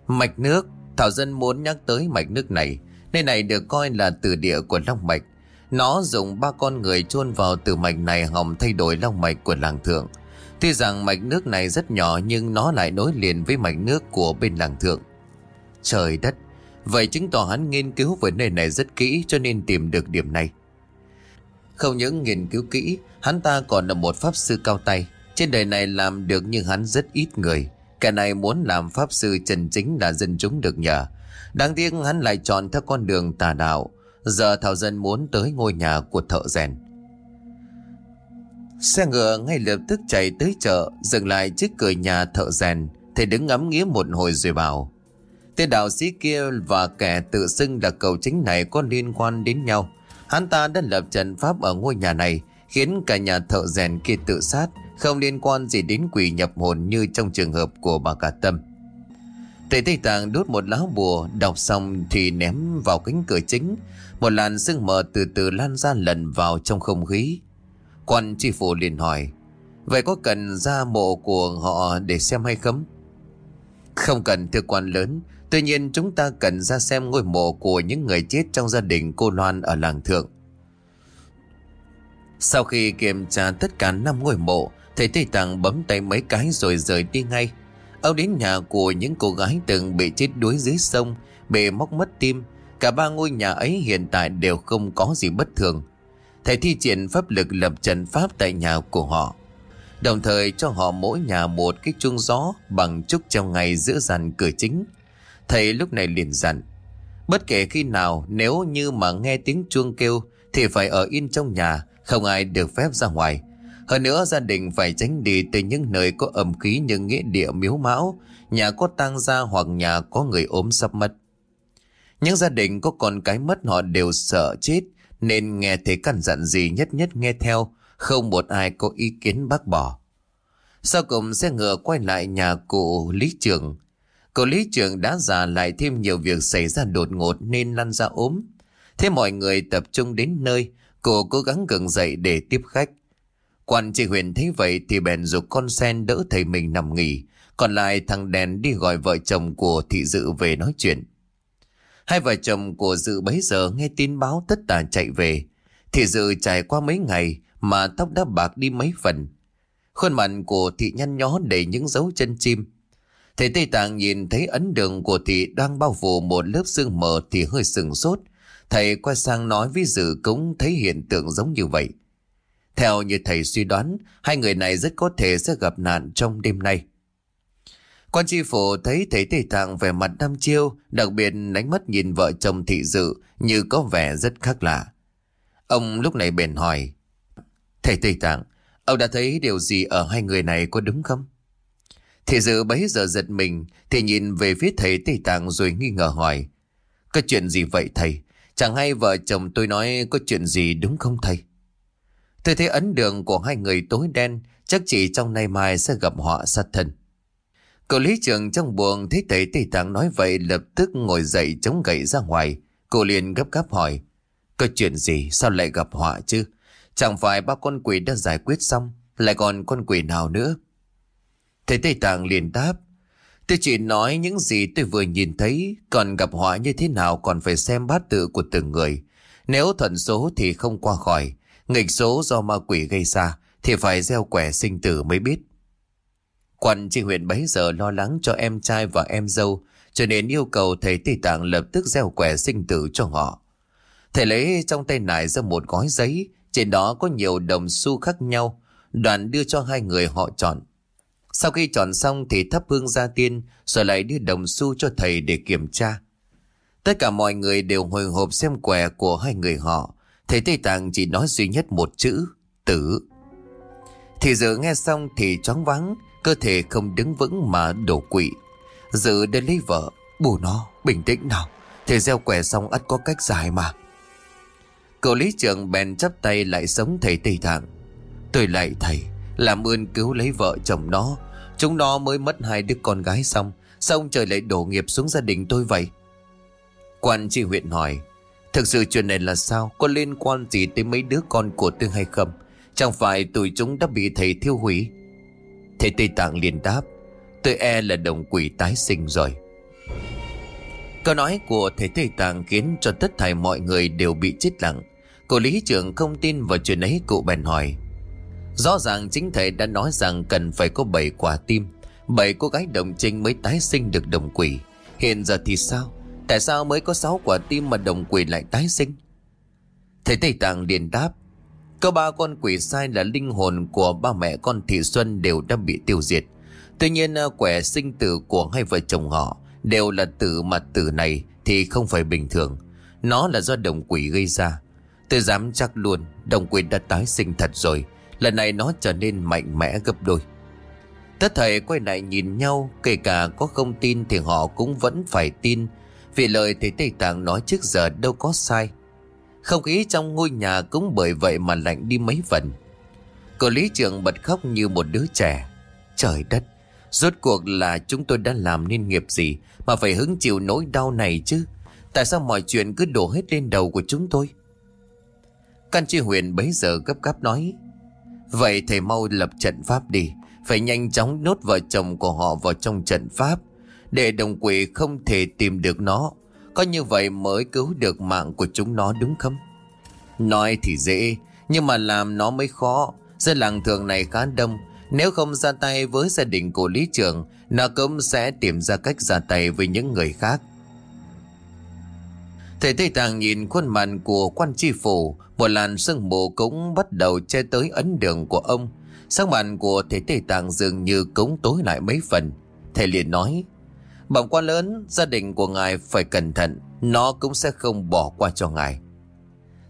Mạch nước, Thảo Dân muốn nhắc tới mạch nước này. Nơi này được coi là từ địa của long mạch. Nó dùng ba con người chôn vào từ mạch này hòng thay đổi long mạch của làng thượng. Tuy rằng mạch nước này rất nhỏ nhưng nó lại nối liền với mạch nước của bên làng thượng. Trời đất, vậy chứng tỏ hắn nghiên cứu về nơi này rất kỹ cho nên tìm được điểm này. Không những nghiên cứu kỹ, hắn ta còn là một pháp sư cao tay. Trên đời này làm được nhưng hắn rất ít người. Cả này muốn làm pháp sư chân chính là dân chúng được nhờ. Đáng tiếc hắn lại chọn theo con đường tà đạo. Giờ Thảo Dân muốn tới ngôi nhà của thợ rèn Xe ngựa ngay lập tức chạy tới chợ Dừng lại trước cửa nhà thợ rèn Thầy đứng ngắm nghía một hồi rồi bảo Tên đạo sĩ kia và kẻ tự xưng là cầu chính này có liên quan đến nhau Hắn ta đã lập trận pháp ở ngôi nhà này Khiến cả nhà thợ rèn kia tự sát Không liên quan gì đến quỷ nhập hồn như trong trường hợp của bà cả tâm Thầy Tây Tạng đốt một lá bùa Đọc xong thì ném vào cánh cửa chính một làn sương mờ từ từ lan ra lần vào trong không khí. Quan tri phủ liền hỏi, vậy có cần ra mộ của họ để xem hay không? Không cần thưa quan lớn, tuy nhiên chúng ta cần ra xem ngôi mộ của những người chết trong gia đình cô Loan ở làng thượng. Sau khi kiểm tra tất cả năm ngôi mộ, thầy Tây Tạng bấm tay mấy cái rồi rời đi ngay. Ông đến nhà của những cô gái từng bị chết đuối dưới sông, bị móc mất tim, Cả ba ngôi nhà ấy hiện tại đều không có gì bất thường. Thầy thi triển pháp lực lập trận pháp tại nhà của họ. Đồng thời cho họ mỗi nhà một cái chuông gió bằng trúc trong ngày giữa dàn cửa chính. Thầy lúc này liền dặn. Bất kể khi nào nếu như mà nghe tiếng chuông kêu thì phải ở yên trong nhà, không ai được phép ra ngoài. Hơn nữa gia đình phải tránh đi từ những nơi có ẩm khí như nghĩa địa miếu mão, nhà có tang gia hoặc nhà có người ốm sắp mất. Những gia đình có con cái mất họ đều sợ chết nên nghe thấy căn dặn gì nhất nhất nghe theo, không một ai có ý kiến bác bỏ. Sau cùng xe ngựa quay lại nhà cụ Lý Trường cô Lý trưởng đã già lại thêm nhiều việc xảy ra đột ngột nên lăn ra ốm. Thế mọi người tập trung đến nơi, cô cố gắng gần dậy để tiếp khách. Quan chị huyền thấy vậy thì bèn dục con sen đỡ thầy mình nằm nghỉ. Còn lại thằng đèn đi gọi vợ chồng của thị dự về nói chuyện. Hai vợ chồng của dự bấy giờ nghe tin báo tất cả chạy về. Thị dự trải qua mấy ngày mà tóc đã bạc đi mấy phần. Khuôn mặt của thị nhăn nhó đầy những dấu chân chim. Thầy Tây Tạng nhìn thấy ấn đường của thị đang bao phủ một lớp sương mờ thì hơi sừng sốt. Thầy quay sang nói với dự cũng thấy hiện tượng giống như vậy. Theo như thầy suy đoán, hai người này rất có thể sẽ gặp nạn trong đêm nay. Quan tri phủ thấy thầy Tây Tạng vẻ mặt đăm chiêu, đặc biệt đánh mắt nhìn vợ chồng thị dự như có vẻ rất khác lạ. Ông lúc này bền hỏi, Thầy Tây Tạng, ông đã thấy điều gì ở hai người này có đúng không? Thị dự bấy giờ giật mình thì nhìn về phía thầy Tây Tạng rồi nghi ngờ hỏi, Có chuyện gì vậy thầy? Chẳng hay vợ chồng tôi nói có chuyện gì đúng không thầy? Tôi thấy ấn đường của hai người tối đen chắc chỉ trong nay mai sẽ gặp họ sát thân. Cậu lý trường trong buồng thấy thầy Tây Tạng nói vậy lập tức ngồi dậy chống gậy ra ngoài. Cô liền gấp gáp hỏi. Có chuyện gì sao lại gặp họa chứ? Chẳng phải ba con quỷ đã giải quyết xong Lại còn con quỷ nào nữa Thầy Tây Tạng liền đáp Tôi chỉ nói những gì tôi vừa nhìn thấy Còn gặp họa như thế nào Còn phải xem bát tự của từng người. Nếu thuận số thì không qua khỏi Nghịch số do ma quỷ gây ra Thì phải gieo quẻ sinh tử mới biết. Quan tri huyện bấy giờ lo lắng cho em trai và em dâu Cho nên yêu cầu thầy Tây Tạng lập tức gieo quẻ sinh tử cho họ. Thầy lấy trong tay nải ra một gói giấy trên đó có nhiều đồng xu khác nhau, đoàn đưa cho hai người họ chọn. Sau khi chọn xong thì thắp hương ra tiên, rồi lại đưa đồng xu cho thầy để kiểm tra. Tất cả mọi người đều hồi hộp xem quẻ của hai người họ. Thầy Tây Tạng chỉ nói duy nhất một chữ, tử. Thì giờ nghe xong thì choáng vắng, cơ thể không đứng vững mà đổ quỵ. Dự đến lấy vợ, bù nó, bình tĩnh nào. Thầy gieo quẻ xong ắt có cách giải mà. Cậu lý trưởng bèn chắp tay lại sống thầy Tây Tạng Tôi lại thầy làm ơn cứu lấy vợ chồng nó. Chúng nó mới mất hai đứa con gái xong, Sao ông trời lại đổ nghiệp xuống gia đình tôi vậy? Quan tri huyện hỏi, Thực sự chuyện này là sao? Có liên quan gì tới mấy đứa con của tôi hay không? Chẳng phải tụi chúng đã bị thầy thiêu hủy? Thầy Tây Tạng liền đáp, Tôi e là đồng quỷ tái sinh rồi. Câu nói của thầy Tây Tạng khiến cho tất thảy mọi người đều bị chết lặng. Cô lý trưởng không tin vào chuyện ấy, cụ bèn hỏi. Rõ ràng chính thầy đã nói rằng cần phải có bảy quả tim. Bảy cô gái đồng trinh mới tái sinh được đồng quỷ. Hiện giờ thì sao? Tại sao mới có sáu quả tim mà đồng quỷ lại tái sinh? Thầy Tây Tạng liền đáp. Có ba con quỷ sai là linh hồn của ba mẹ con Thị Xuân đều đã bị tiêu diệt. Tuy nhiên à, quẻ sinh tử của hai vợ chồng họ đều là tử mà tử này thì không phải bình thường. Nó là do đồng quỷ gây ra. Tôi dám chắc luôn, đồng quỷ đã tái sinh thật rồi. Lần này nó trở nên mạnh mẽ gấp đôi. Tất thầy quay lại nhìn nhau, Kể cả có không tin thì họ cũng vẫn phải tin. Vì lời thầy Tây Tạng nói trước giờ đâu có sai. Không khí trong ngôi nhà cũng bởi vậy mà lạnh đi mấy phần. Cô lý trưởng bật khóc như một đứa trẻ. Trời đất, Rốt cuộc là chúng tôi đã làm nên nghiệp gì Mà phải hứng chịu nỗi đau này chứ? Tại sao mọi chuyện cứ đổ hết lên đầu của chúng tôi? Căn chi huyền bấy giờ gấp gáp nói Vậy thầy mau lập trận pháp đi. Phải nhanh chóng nốt vợ chồng của họ vào trong trận pháp. Để đồng quỷ không thể tìm được nó. Có như vậy mới cứu được mạng của chúng nó đúng không? Nói thì dễ, Nhưng mà làm nó mới khó. Dân làng thường này khá đông. Nếu không ra tay với gia đình của lý trưởng Nó cũng sẽ tìm ra cách ra tay với những người khác. Thầy Tây Tạng nhìn khuôn mặt của quan tri phủ, Một làn sương mù cũng bắt đầu che tới ấn đường của ông. Sắc mặt của thầy Tây Tạng dường như cũng tối lại mấy phần. Thầy liền nói, Bẩm quan lớn, Gia đình của ngài phải cẩn thận, Nó cũng sẽ không bỏ qua cho ngài.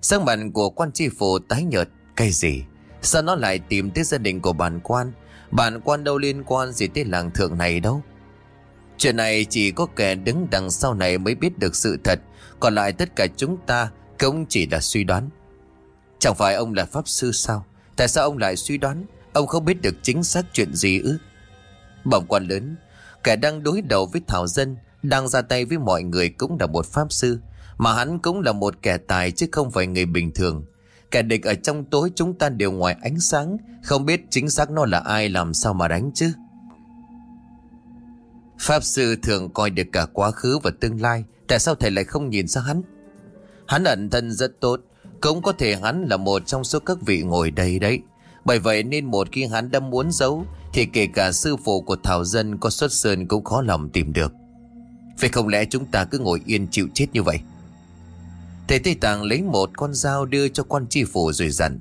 Sắc mặt của quan tri phủ tái nhợt, Cái gì? Sao nó lại tìm tới gia đình của bản quan? Bản quan đâu liên quan gì tới làng thượng này đâu? Chuyện này chỉ có kẻ đứng đằng sau này mới biết được sự thật. Còn lại tất cả chúng ta cũng chỉ là suy đoán. Chẳng phải ông là pháp sư sao? Tại sao ông lại suy đoán? Ông không biết được chính xác chuyện gì ư? Bẩm quan lớn, Kẻ đang đối đầu với Thảo Dân, Đang ra tay với mọi người cũng là một pháp sư, Mà hắn cũng là một kẻ tài chứ không phải người bình thường. Kẻ địch ở trong tối chúng ta đều ngoài ánh sáng, Không biết chính xác nó là ai làm sao mà đánh chứ? Pháp sư thường coi được cả quá khứ và tương lai, Tại sao thầy lại không nhìn ra hắn? Hắn ẩn thân rất tốt, Cũng có thể hắn là một trong số các vị ngồi đây đấy. Bởi vậy nên một khi hắn đã muốn giấu, Thì kể cả sư phụ của Thảo Dân có xuất sơn cũng khó lòng tìm được. Phải không lẽ chúng ta cứ ngồi yên chịu chết như vậy? Thầy Tây Tạng lấy một con dao đưa cho quan tri phủ rồi dặn,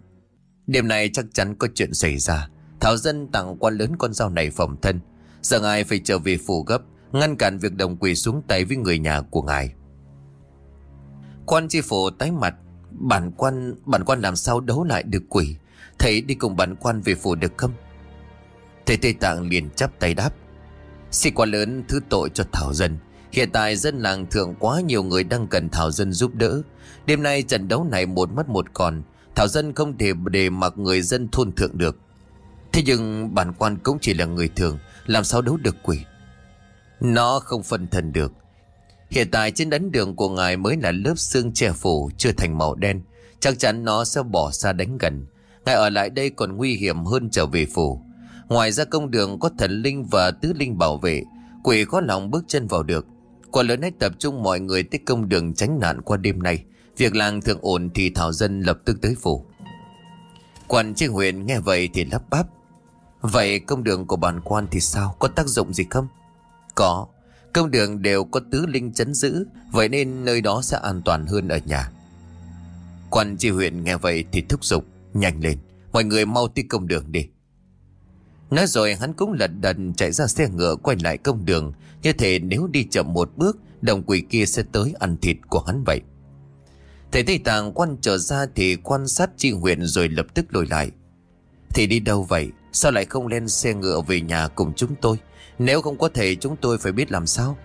Đêm nay chắc chắn có chuyện xảy ra. Thảo Dân tặng quan lớn con dao này phòng thân. Giờ ngài phải trở về phủ gấp, Ngăn cản việc đồng quỳ xuống tay với người nhà của ngài. Quan tri phủ tái mặt, Bản quan bản quan làm sao đấu lại được quỷ Thầy đi cùng bản quan về phủ được không? Thầy Tây Tạng liền chắp tay đáp Xin quan lớn, thứ tội cho Thảo Dân. Hiện tại dân làng thượng quá nhiều người đang cần Thảo Dân giúp đỡ. Đêm nay trận đấu này một mất một còn. Thảo Dân không thể để mặc người dân thôn thượng được. Thế nhưng bản quan cũng chỉ là người thường. Làm sao đấu được quỷ? Nó không phân thần được. Hiện tại trên đánh đường của ngài mới là lớp xương che phủ Chưa thành màu đen. Chắc chắn nó sẽ bỏ xa đánh gần. Ngài ở lại đây còn nguy hiểm hơn trở về phủ. Ngoài ra công đường có thần linh và tứ linh bảo vệ. Quỷ có lòng bước chân vào được. Quả lớn hãy tập trung mọi người tới công đường tránh nạn qua đêm nay. Việc làng thường ổn thì Thảo Dân lập tức tới phủ. Quan trên huyện nghe vậy thì lắp bắp. Vậy công đường của bản quan thì sao? Có tác dụng gì không? Có. Công đường đều có tứ linh chấn giữ, Vậy nên nơi đó sẽ an toàn hơn ở nhà. Quan tri huyện nghe vậy thì thúc giục, Nhanh lên, Mọi người mau tới công đường đi. Nói rồi hắn cũng lật đần chạy ra xe ngựa quay lại công đường. Như thể nếu đi chậm một bước, Đồng quỷ kia sẽ tới ăn thịt của hắn vậy. Thầy Tây tàng quan trở ra thì quan sát tri huyện rồi lập tức lùi lại. Thì đi đâu vậy? Sao lại không lên xe ngựa về nhà cùng chúng tôi? Nếu không có thể, chúng tôi phải biết làm sao?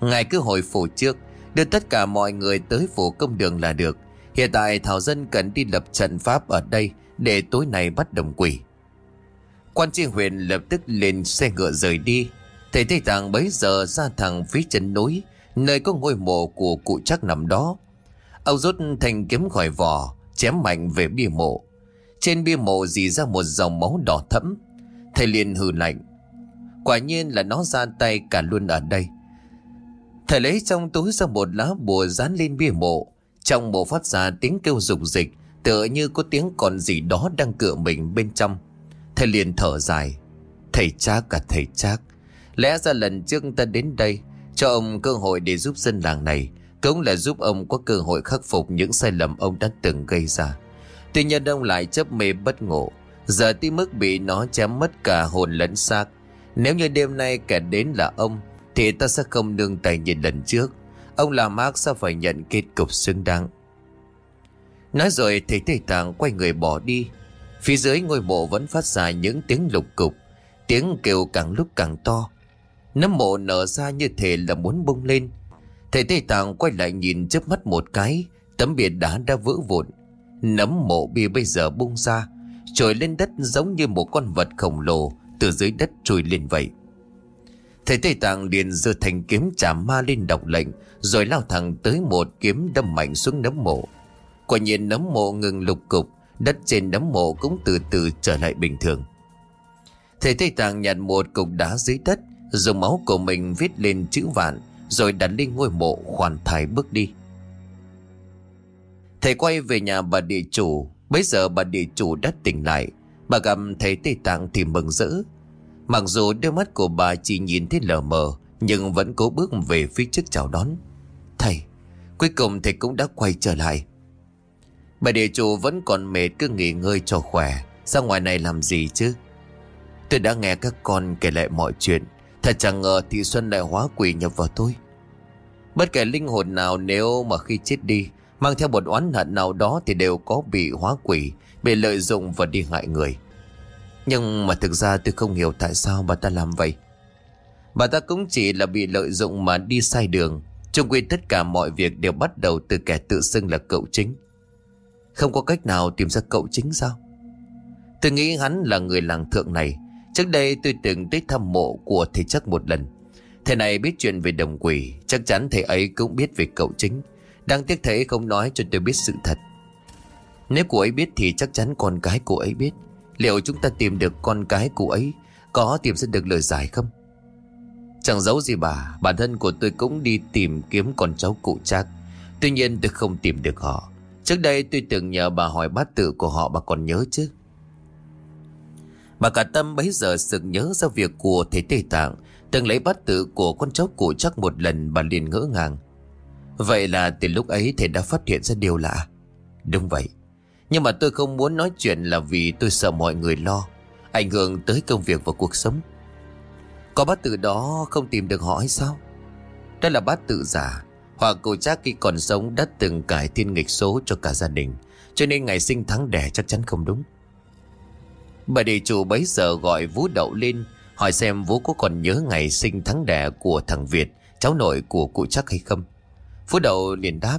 Ngài cứ hồi phủ trước, Đưa tất cả mọi người tới phủ công đường là được. Hiện tại Thảo Dân cần đi lập trận pháp ở đây Để tối nay bắt đồng quỷ. Quan tri huyện lập tức lên xe ngựa rời đi. Thầy Tây Tạng bấy giờ ra thẳng phía chân núi, Nơi có ngôi mộ của cụ chắc nằm đó. Ông rút thanh kiếm khỏi vỏ, Chém mạnh về bia mộ. Trên bia mộ dì ra một dòng máu đỏ thẫm. Thầy liền hừ lạnh. Quả nhiên là nó ra tay cả luôn ở đây. Thầy lấy trong túi ra một lá bùa dán lên bia mộ. Trong mộ phát ra tiếng kêu rục dịch Tựa như có tiếng còn gì đó đang cựa mình bên trong. Thầy liền thở dài. Thầy chắc cả à, thầy chắc Lẽ ra lần trước ta đến đây, Cho ông cơ hội để giúp dân làng này, Cũng là giúp ông có cơ hội khắc phục Những sai lầm ông đã từng gây ra. Tuy nhiên ông lại chấp mê bất ngộ. Giờ tí mức bị nó chém mất cả hồn lẫn xác. Nếu như đêm nay kẻ đến là ông, Thì ta sẽ không nương tay nhìn lần trước. Ông là mác sao phải nhận kết cục xứng đáng? Nói rồi thầy Tây Tàng quay người bỏ đi. Phía dưới ngôi mộ vẫn phát ra những tiếng lục cục. Tiếng kêu càng lúc càng to. Nấm mộ nở ra như thể là muốn bung lên. Thầy Tây Tạng quay lại nhìn chớp mắt một cái. Tấm biển đá đã vỡ vụn. Nấm mộ bia bây giờ bung ra, Trồi lên đất giống như một con vật khổng lồ Từ dưới đất trồi lên vậy. Thầy Tây Tạng liền giơ thành kiếm trả ma lên đọc lệnh, Rồi lao thẳng tới một kiếm đâm mạnh xuống nấm mộ. Quả nhiên nấm mộ ngừng lục cục, Đất trên nấm mộ cũng từ từ trở lại bình thường. Thầy Tây Tạng nhặt một cục đá dưới đất, Dùng máu của mình viết lên chữ vạn, Rồi đặt lên ngôi mộ khoan thai bước đi. Thầy quay về nhà bà địa chủ. Bây giờ bà địa chủ đã tỉnh lại. Bà gặp thấy Tây Tạng thì mừng rỡ. Mặc dù đôi mắt của bà chỉ nhìn thấy lờ mờ, Nhưng vẫn cố bước về phía trước chào đón. Thầy, Cuối cùng thầy cũng đã quay trở lại. Bà địa chủ vẫn còn mệt, cứ nghỉ ngơi cho khỏe. Ra ngoài này làm gì chứ? Tôi đã nghe các con kể lại mọi chuyện. Thật chẳng ngờ Thị Xuân lại hóa quỷ nhập vào tôi. Bất kể linh hồn nào nếu mà khi chết đi Mang theo một oán hận nào đó Thì đều có bị hóa quỷ, Bị lợi dụng và đi hại người. Nhưng mà thực ra tôi không hiểu tại sao bà ta làm vậy. Bà ta cũng chỉ là bị lợi dụng mà đi sai đường. Trong quy tất cả mọi việc đều bắt đầu từ kẻ tự xưng là cậu chính. Không có cách nào tìm ra cậu chính sao? Tôi nghĩ hắn là người làng thượng này. Trước đây tôi từng tới thăm mộ của thầy chắc một lần. Thầy này biết chuyện về đồng quỷ, Chắc chắn thầy ấy cũng biết về cậu chính. Đang tiếc thế không nói cho tôi biết sự thật. Nếu cô ấy biết thì chắc chắn con cái cô ấy biết. Liệu chúng ta tìm được con cái cô ấy Có tìm ra được lời giải không? Chẳng giấu gì bà, Bản thân của tôi cũng đi tìm kiếm con cháu cụ chắc Tuy nhiên tôi không tìm được họ. Trước đây tôi từng nhờ bà hỏi bát tự của họ bà còn nhớ chứ. Bà cả tâm bấy giờ sực nhớ ra việc của thầy Tây Tạng, Từng lấy bát tự của con cháu cụ chắc một lần, bà liền ngỡ ngàng. Vậy là từ lúc ấy thầy đã phát hiện ra điều lạ. Đúng vậy. Nhưng mà tôi không muốn nói chuyện là vì tôi sợ mọi người lo, Ảnh hưởng tới công việc và cuộc sống. Có bát tự đó không tìm được họ hay sao? Đó là bát tự giả Hoặc cụ chắc khi còn sống đã từng cải thiên nghịch số cho cả gia đình, Cho nên ngày sinh tháng đẻ chắc chắn không đúng. Bà địa chủ bấy giờ gọi Vũ Đậu lên, Hỏi xem Vũ có còn nhớ ngày sinh tháng đẻ của thằng Việt, Cháu nội của cụ chắc hay không. Phú Đậu liền đáp.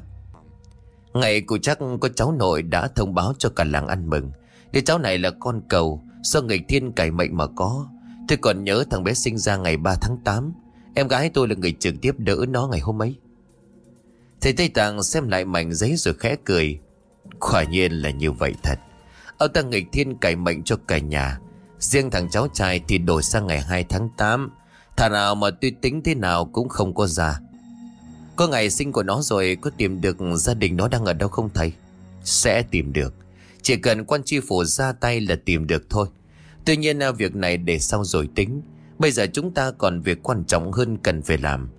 Ngày cụ chắc có cháu nội đã thông báo cho cả làng ăn mừng. Đứa cháu này là con cầu, Do nghịch thiên cải mệnh mà có. Tôi còn nhớ thằng bé sinh ra ngày 3 tháng 8 Em gái tôi là người trực tiếp đỡ nó ngày hôm ấy. Thầy Tây Tạng xem lại mảnh giấy rồi khẽ cười. Quả nhiên là như vậy thật. Ông ta nghịch thiên cải mệnh cho cả nhà. Riêng thằng cháu trai thì đổi sang ngày 2 tháng 8 Thà nào mà tuy tính thế nào cũng không có già có ngày sinh của nó rồi Có tìm được gia đình nó đang ở đâu không thầy? Sẽ tìm được. Chỉ cần quan tri phủ ra tay là tìm được thôi. Tuy nhiên à, việc này để sau rồi tính. Bây giờ chúng ta còn việc quan trọng hơn cần phải làm.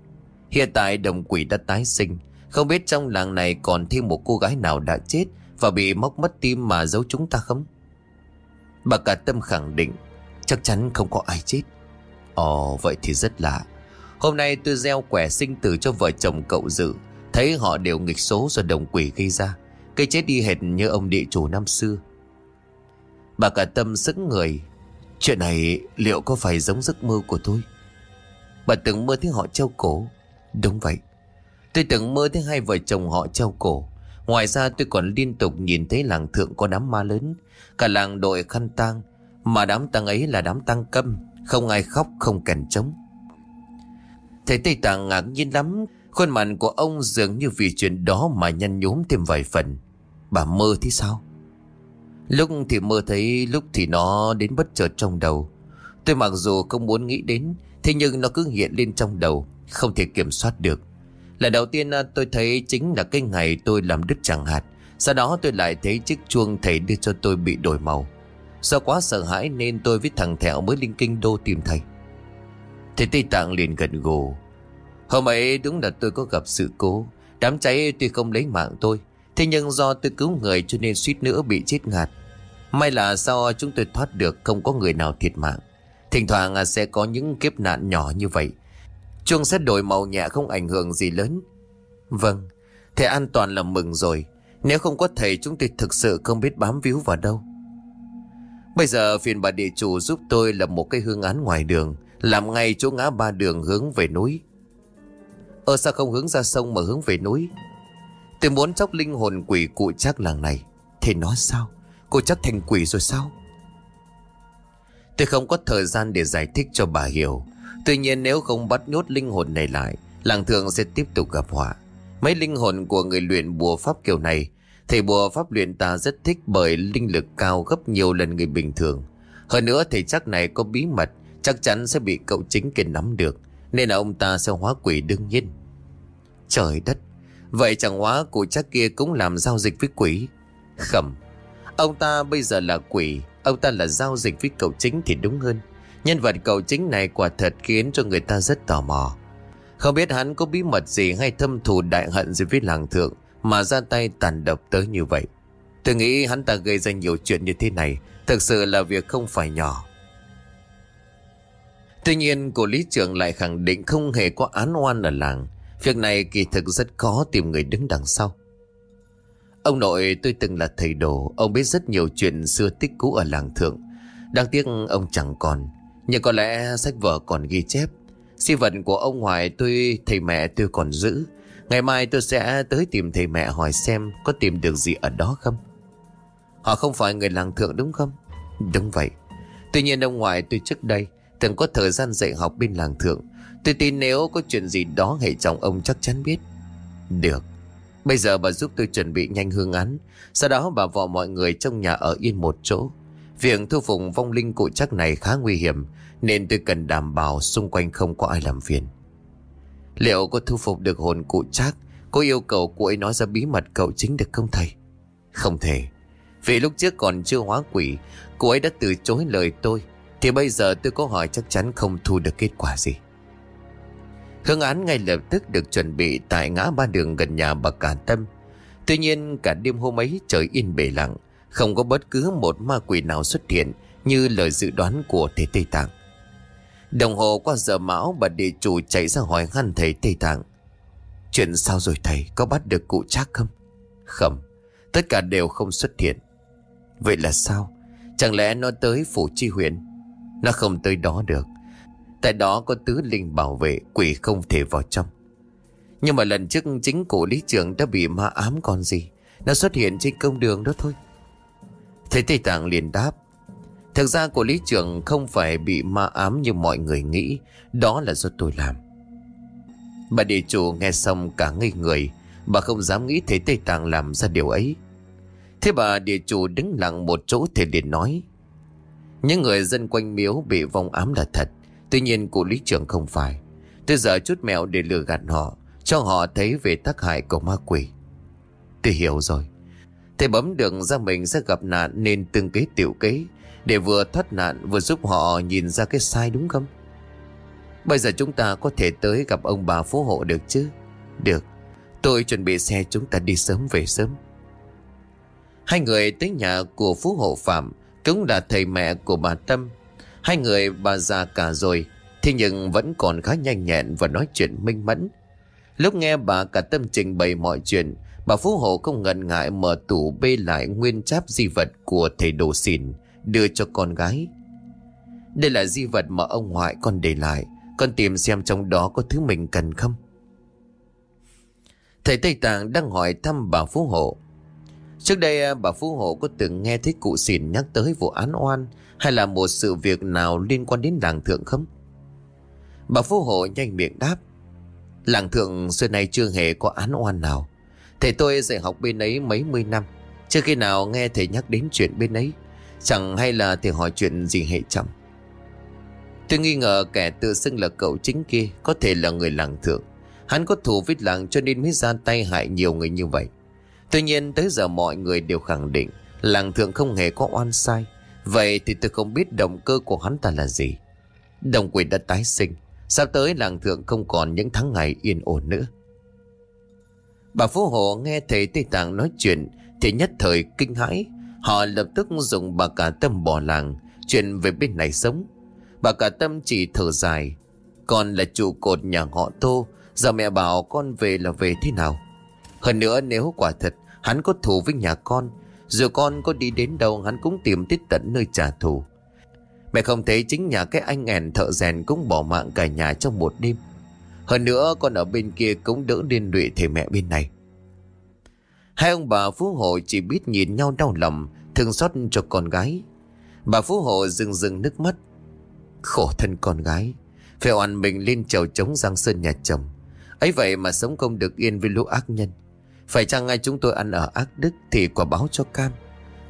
Hiện tại đồng quỷ đã tái sinh. Không biết trong làng này còn thêm một cô gái nào đã chết và bị móc mất tim mà giấu chúng ta không? Bà cả tâm khẳng định Chắc chắn không có ai chết. Ồ vậy thì rất lạ. Hôm nay tôi gieo quẻ sinh tử cho vợ chồng cậu dự. Thấy họ đều nghịch số do đồng quỷ gây ra. Cây chết đi hệt như ông địa chủ năm xưa. Bà cả tâm sững người. Chuyện này liệu có phải giống giấc mơ của tôi? Bà từng mơ thấy họ treo cổ. Đúng vậy. Tôi từng mơ thấy hai vợ chồng họ treo cổ. Ngoài ra tôi còn liên tục nhìn thấy làng thượng có đám ma lớn. Cả làng đội khăn tang. Mà đám tang ấy là đám tang câm. Không ai khóc, không kèn trống. Thầy Tây Tạng ngạc nhiên lắm, Khuôn mặt của ông dường như vì chuyện đó mà nhăn nhúm thêm vài phần. Bà mơ thế sao? Lúc thì mơ thấy, Lúc thì nó đến bất chợt trong đầu. Tôi mặc dù không muốn nghĩ đến, Thế nhưng nó cứ hiện lên trong đầu, Không thể kiểm soát được. Lần đầu tiên à, tôi thấy chính là cái ngày tôi làm đứt chẳng hạt Sau đó tôi lại thấy chiếc chuông thầy đưa cho tôi bị đổi màu. Do quá sợ hãi nên tôi với thằng Thẹo mới linh kinh đô tìm thầy. Thầy Tây Tạng liền gần gù. Hôm ấy đúng là tôi có gặp sự cố. Đám cháy tuy không lấy mạng tôi, Thế nhưng do tôi cứu người cho nên suýt nữa bị chết ngạt. May là sau chúng tôi thoát được không có người nào thiệt mạng. Thỉnh thoảng sẽ có những kiếp nạn nhỏ như vậy. Chuông sẽ đổi màu nhẹ không ảnh hưởng gì lớn. Vâng Thầy an toàn là mừng rồi. Nếu không có thầy, chúng tôi thực sự không biết bám víu vào đâu. Bây giờ phiền bà địa chủ giúp tôi là một cái hương án ngoài đường. Làm ngay chỗ ngã ba đường hướng về núi. Ờ sao không hướng ra sông mà hướng về núi. Tôi muốn chóc linh hồn quỷ cụ chắc làng này. Thì nó sao? Cô chắc thành quỷ rồi sao? Tôi không có thời gian để giải thích cho bà hiểu. Tuy nhiên nếu không bắt nhốt linh hồn này lại, Làng thường sẽ tiếp tục gặp họa. Mấy linh hồn của người luyện bùa pháp kiểu này Thầy bùa pháp luyện ta rất thích bởi linh lực cao gấp nhiều lần người bình thường. Hơn nữa thầy chắc này có bí mật Chắc chắn sẽ bị cậu chính kia nắm được, Nên là ông ta sẽ hóa quỷ đương nhiên Trời đất, Vậy chẳng hóa cụ chắc kia cũng làm giao dịch với quỷ Khẩm, Ông ta bây giờ là quỷ, Ông ta là giao dịch với cậu chính thì đúng hơn Nhân vật cậu chính này quả thật khiến cho người ta rất tò mò. Không biết hắn có bí mật gì hay thâm thù đại hận gì với làng thượng mà ra tay tàn độc tới như vậy. Tôi nghĩ hắn ta gây ra nhiều chuyện như thế này thực sự là việc không phải nhỏ. Tuy nhiên cô lý trưởng lại khẳng định không hề có án oan ở làng. Việc này kỳ thực rất khó tìm người đứng đằng sau. Ông nội tôi từng là thầy đồ, ông biết rất nhiều chuyện xưa tích cũ ở làng thượng. Đáng tiếc ông chẳng còn, nhưng có lẽ sách vở còn ghi chép. Di vật của ông Hoài tôi, thầy mẹ tôi còn giữ. Ngày mai tôi sẽ tới tìm thầy mẹ hỏi xem có tìm được gì ở đó không. Họ không phải người làng thượng đúng không? Đúng vậy. Tuy nhiên ông ngoại tôi trước đây từng có thời gian dạy học bên làng thượng. Tôi tin nếu có chuyện gì đó hệ chồng ông chắc chắn biết. Được. Bây giờ bà giúp tôi chuẩn bị nhanh hương án. Sau đó bà vọ mọi người trong nhà ở yên một chỗ. Việc thu phục vong linh cụ chắc này khá nguy hiểm, nên tôi cần đảm bảo xung quanh không có ai làm phiền. Liệu có thu phục được hồn cụ chắc Có yêu cầu cụ ấy nói ra bí mật cậu chính được không thầy Không thể Vì lúc trước còn chưa hóa quỷ Cụ ấy đã từ chối lời tôi thì bây giờ tôi có hỏi chắc chắn không thu được kết quả gì Hương án ngay lập tức được chuẩn bị Tại ngã ba đường gần nhà bà Cả Tâm Tuy nhiên cả đêm hôm ấy trời yên bể lặng Không có bất cứ một ma quỷ nào xuất hiện Như lời dự đoán của thầy Tây Tạng Đồng hồ qua giờ mão bà địa chủ chạy ra hỏi han thầy Tây Tạng. Chuyện sao rồi thầy có bắt được cụ chắc không? Không, tất cả đều không xuất hiện. Vậy là sao? Chẳng lẽ nó tới phủ chi huyện? Nó không tới đó được. Tại đó có tứ linh bảo vệ, quỷ không thể vào trong. Nhưng mà lần trước chính cụ lý trưởng đã bị ma ám còn gì. Nó xuất hiện trên công đường đó thôi. Thầy Tây Tạng liền đáp. Thực ra cổ lý trưởng không phải bị ma ám như mọi người nghĩ, Đó là do tôi làm Bà địa chủ nghe xong cả ngây người, Bà không dám nghĩ thấy Tây Tạng làm ra điều ấy Thế bà địa chủ đứng lặng một chỗ thì liền nói những người dân quanh miếu bị vong ám là thật Tuy nhiên cụ lý trưởng không phải Tôi giờ chút mẹo để lừa gạt họ Cho họ thấy về tác hại của ma quỷ Tôi hiểu rồi Thầy bấm đường ra mình sẽ gặp nạn Nên từng kế tiểu kế để vừa thoát nạn vừa giúp họ nhìn ra cái sai đúng không? Bây giờ chúng ta có thể tới gặp ông bà phú hộ được chứ? Được, tôi chuẩn bị xe chúng ta đi sớm về sớm. Hai người tới nhà của phú hộ Phạm cũng là thầy mẹ của bà Tâm. Hai người bà già cả rồi, thế nhưng vẫn còn khá nhanh nhẹn và nói chuyện minh mẫn. Lúc nghe bà cả Tâm trình bày mọi chuyện, bà Phú Hộ không ngần ngại mở tủ bê lại nguyên cháp di vật của thầy đồ xỉn, đưa cho con gái. Đây là di vật mà ông ngoại con để lại, con tìm xem trong đó có thứ mình cần không. Thầy Tây Tạng đang hỏi thăm bà Phú Hộ. Trước đây à, bà Phú Hộ có từng nghe thấy cụ xỉn nhắc tới vụ án oan hay là một sự việc nào liên quan đến làng thượng không? Bà Phú Hộ nhanh miệng đáp. Làng thượng xưa nay chưa hề có án oan nào. Thầy tôi dạy học bên ấy mấy mươi năm. Chưa khi nào nghe thầy nhắc đến chuyện bên ấy. Chẳng hay là thầy hỏi chuyện gì hệ trọng Tôi nghi ngờ kẻ tự xưng là cậu chính kia Có thể là người làng thượng Hắn có thù với làng cho nên mới ra tay hại nhiều người như vậy Tuy nhiên tới giờ mọi người đều khẳng định Làng thượng không hề có oan sai. Vậy thì tôi không biết động cơ của hắn ta là gì. Đồng quỷ đã tái sinh, Sắp tới làng thượng không còn những tháng ngày yên ổn nữa. Bà Phú Hộ nghe thầy Tây Tạng nói chuyện Thì nhất thời kinh hãi. Họ lập tức dùng bà cả tâm bỏ làng, chuyện về bên này sống. Bà cả tâm chỉ thở dài, Con là trụ cột nhà họ tô, Giờ mẹ bảo con về là về thế nào? Hơn nữa nếu quả thật Hắn có thù với nhà con Dù con có đi đến đâu Hắn cũng tìm tới tận nơi trả thù Mẹ không thấy chính nhà cái anh ẻn thợ rèn Cũng bỏ mạng cả nhà trong một đêm Hơn nữa con ở bên kia cũng đỡ liên lụy thầy mẹ bên này Hai ông bà Phú Hộ chỉ biết nhìn nhau đau lòng, thương xót cho con gái. Bà Phú Hộ rừng rừng nước mắt. Khổ thân con gái, phải oan mình lên chầu chống Giang Sơn nhà chồng. ấy vậy mà sống không được yên với lũ ác nhân. Phải chăng ngay chúng tôi ăn ở ác đức thì quả báo cho cam.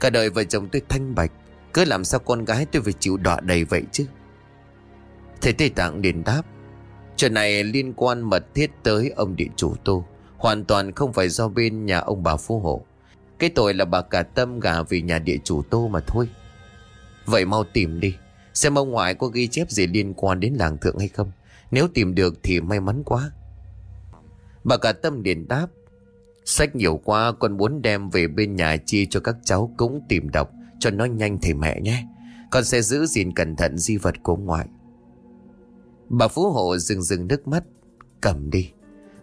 Cả đời vợ chồng tôi thanh bạch, cứ làm sao con gái tôi phải chịu đọa đầy vậy chứ. Thầy Tây Tạng liền đáp. Chuyện này liên quan mật thiết tới ông địa chủ tô. Hoàn toàn không phải do bên nhà ông bà phú hộ Cái tội là bà cả tâm gà vì nhà địa chủ tô mà thôi Vậy mau tìm đi Xem ông ngoại có ghi chép gì liên quan đến làng thượng hay không Nếu tìm được thì may mắn quá Bà cả tâm liền đáp Sách nhiều quá, con muốn đem về bên nhà chia cho các cháu cũng tìm đọc, Cho nó nhanh thầy mẹ nhé. Con sẽ giữ gìn cẩn thận di vật của ngoại. Bà Phú Hộ dừng dừng nước mắt, Cầm đi.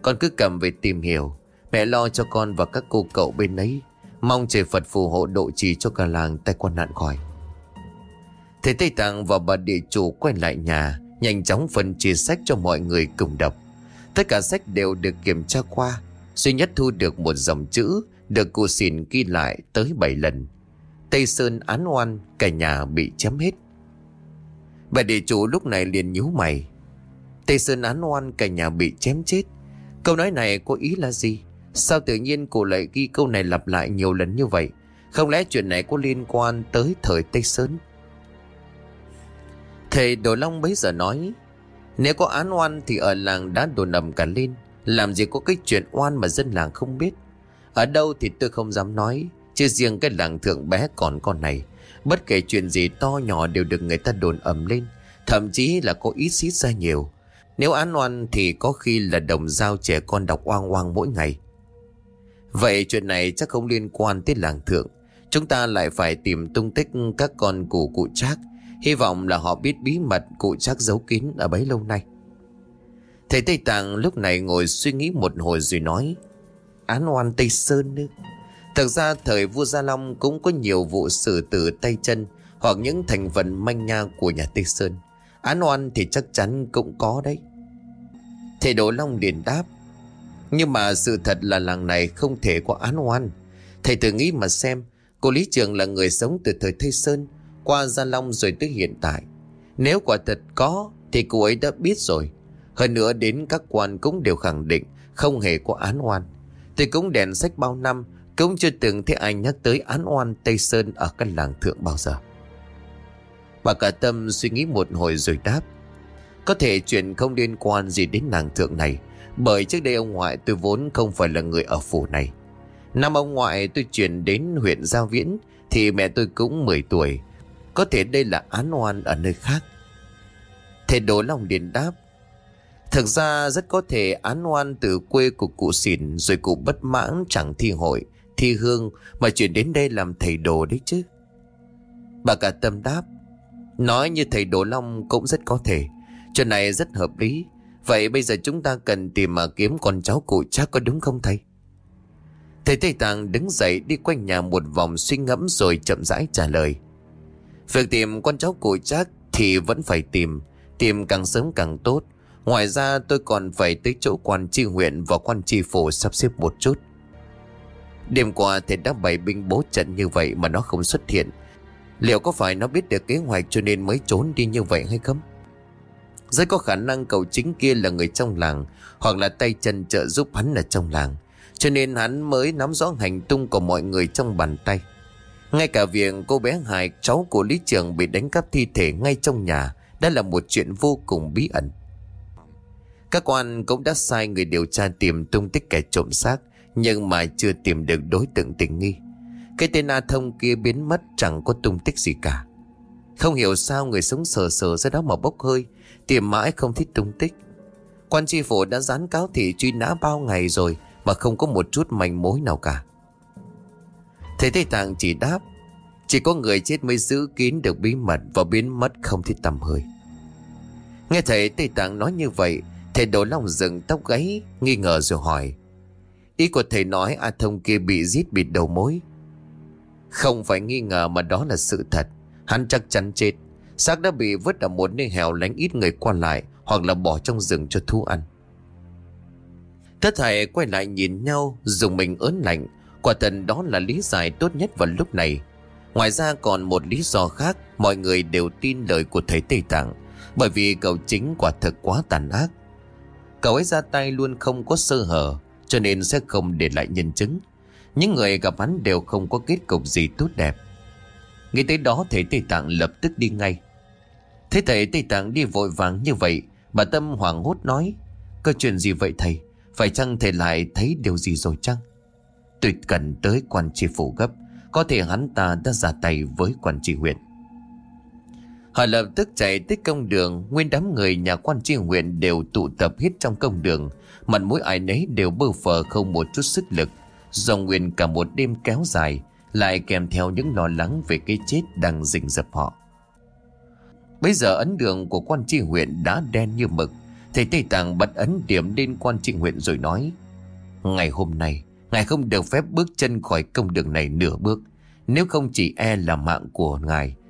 Con cứ cầm về tìm hiểu. Mẹ lo cho con và các cô cậu bên ấy. Mong trời Phật phù hộ độ trì cho cả làng tay quan nạn khỏi. Thầy Tây Tạng và bà địa chủ quay lại nhà, Nhanh chóng phân chia sách cho mọi người cùng đọc. Tất cả sách đều được kiểm tra qua. Duy nhất thu được một dòng chữ Được cụ xin ghi lại tới 7 lần. Tây Sơn án oan, Cả nhà bị chém hết. Bà địa chủ lúc này liền nhíu mày. Tây Sơn án oan, cả nhà bị chém chết. Câu nói này có ý là gì? Sao tự nhiên cô lại ghi câu này lặp lại nhiều lần như vậy? Không lẽ chuyện này có liên quan tới thời Tây Sơn? Thầy Đồ Long bấy giờ nói, Nếu có án oan thì ở làng đã đồn nầm cả lên. Làm gì có cái chuyện oan mà dân làng không biết. Ở đâu thì tôi không dám nói, Chứ riêng cái làng thượng bé còn con này. Bất kể chuyện gì to nhỏ đều được người ta đồn ầm lên, Thậm chí là có ít xít ra nhiều. Nếu án oan thì có khi là đồng dao trẻ con đọc oang oang mỗi ngày. Vậy chuyện này chắc không liên quan tới làng thượng. Chúng ta lại phải tìm tung tích các con của cụ Trác. Hy vọng là họ biết bí mật cụ Trác giấu kín ở bấy lâu nay. Thầy Tây Tạng lúc này ngồi suy nghĩ một hồi rồi nói, Án oan Tây Sơn nữa Thực ra thời vua Gia Long cũng có nhiều vụ xử tử tay chân Hoặc những thành phần manh nha của nhà Tây Sơn. Án oan thì chắc chắn cũng có đấy. Thầy Đỗ Long liền đáp, Nhưng mà sự thật là làng này không thể có án oan. Thầy tự nghĩ mà xem, Cô Lý Trường là người sống từ thời Tây Sơn, Qua Gia Long rồi tới hiện tại. Nếu quả thật có Thì cô ấy đã biết rồi. Hơn nữa đến các quan cũng đều khẳng định Không hề có án oan Tôi cũng đèn sách bao năm, cũng chưa từng thấy ai nhắc tới án oan Tây Sơn ở căn làng thượng bao giờ. Bà cả tâm suy nghĩ một hồi rồi đáp. Có thể chuyện không liên quan gì đến làng thượng này. Bởi trước đây ông ngoại tôi vốn không phải là người ở phủ này. Năm ông ngoại tôi chuyển đến huyện Giao Viễn, thì mẹ tôi cũng 10 tuổi. Có thể đây là án oan ở nơi khác. Thầy Đỗ Long điện đáp. Thực ra rất có thể án oan từ quê của cụ xỉn rồi cụ bất mãn chẳng thi hội, thi hương mà chuyển đến đây làm thầy đồ đấy chứ. Bà cả tâm đáp. Nói như thầy Đồ Long cũng rất có thể. Chuyện này rất hợp lý. Vậy bây giờ chúng ta cần tìm mà kiếm con cháu cụ chắc có đúng không thầy? Thầy Tây Tạng đứng dậy đi quanh nhà một vòng suy ngẫm rồi chậm rãi trả lời. Việc tìm con cháu cụ chắc thì vẫn phải tìm. Tìm càng sớm càng tốt. Ngoài ra tôi còn phải tới chỗ quan tri huyện và quan tri phủ sắp xếp một chút. Đêm qua thầy đã bày binh bố trận như vậy mà nó không xuất hiện. Liệu có phải nó biết được kế hoạch cho nên mới trốn đi như vậy hay không? Rất có khả năng cậu chính kia là người trong làng hoặc là tay chân trợ giúp hắn ở trong làng. Cho nên hắn mới nắm rõ hành tung của mọi người trong bàn tay. Ngay cả việc cô bé Hải, cháu của Lý Trường bị đánh cắp thi thể ngay trong nhà đã là một chuyện vô cùng bí ẩn. Các quan cũng đã sai người điều tra tìm tung tích kẻ trộm xác, nhưng mà chưa tìm được đối tượng tình nghi. Cái tên A Thông kia biến mất, chẳng có tung tích gì cả. Không hiểu sao người sống sờ sờ ra đó mà bốc hơi Tìm mãi không thích tung tích. Quan tri phủ đã dán cáo thị truy nã bao ngày rồi, Mà không có một chút manh mối nào cả. Thầy Tây Tạng chỉ đáp, Chỉ có người chết mới giữ kín được bí mật Và biến mất không thích tầm hơi. Nghe thầy Tây Tạng nói như vậy Thầy đổ lòng dựng tóc gáy, Nghi ngờ rồi hỏi. Ý của thầy nói A Thông kia bị giết bịt đầu mối. Không phải nghi ngờ mà đó là sự thật. Hắn chắc chắn chết. Xác đã bị vứt ở một nơi hẻo lánh ít người qua lại, Hoặc là bỏ trong rừng cho thú ăn. Thất thầy quay lại nhìn nhau, Dùng mình ớn lạnh. Quả thật đó là lý giải tốt nhất vào lúc này. Ngoài ra còn một lý do khác, Mọi người đều tin lời của thầy Tây Tạng. Bởi vì cậu chính quả thực quá tàn ác. Cậu ấy ra tay luôn không có sơ hở, cho nên sẽ không để lại nhân chứng. Những người gặp hắn đều không có kết cục gì tốt đẹp. Nghĩ tới đó, thầy Tây Tạng lập tức đi ngay. Thế thầy Tây Tạng đi vội vàng như vậy, Bà Tâm hoảng hốt nói, Có chuyện gì vậy thầy? Phải chăng thầy lại thấy điều gì rồi chăng? Tôi cần tới quan tri phủ gấp, Có thể hắn ta đã ra tay với quan tri huyện. Họ lập tức chạy tới công đường, Nguyên đám người nhà quan tri huyện đều tụ tập hết trong công đường. Mặt mũi ai nấy đều bơ phờ không một chút sức lực. Dòng nguyên cả một đêm kéo dài, Lại kèm theo những lo lắng về cái chết đang rình rập họ. Bây giờ ấn đường của quan tri huyện đã đen như mực. Thầy Tây Tạng bật ấn điểm lên quan tri huyện rồi nói, Ngày hôm nay, Ngài không được phép bước chân khỏi công đường này nửa bước. Nếu không chỉ e là mạng của Ngài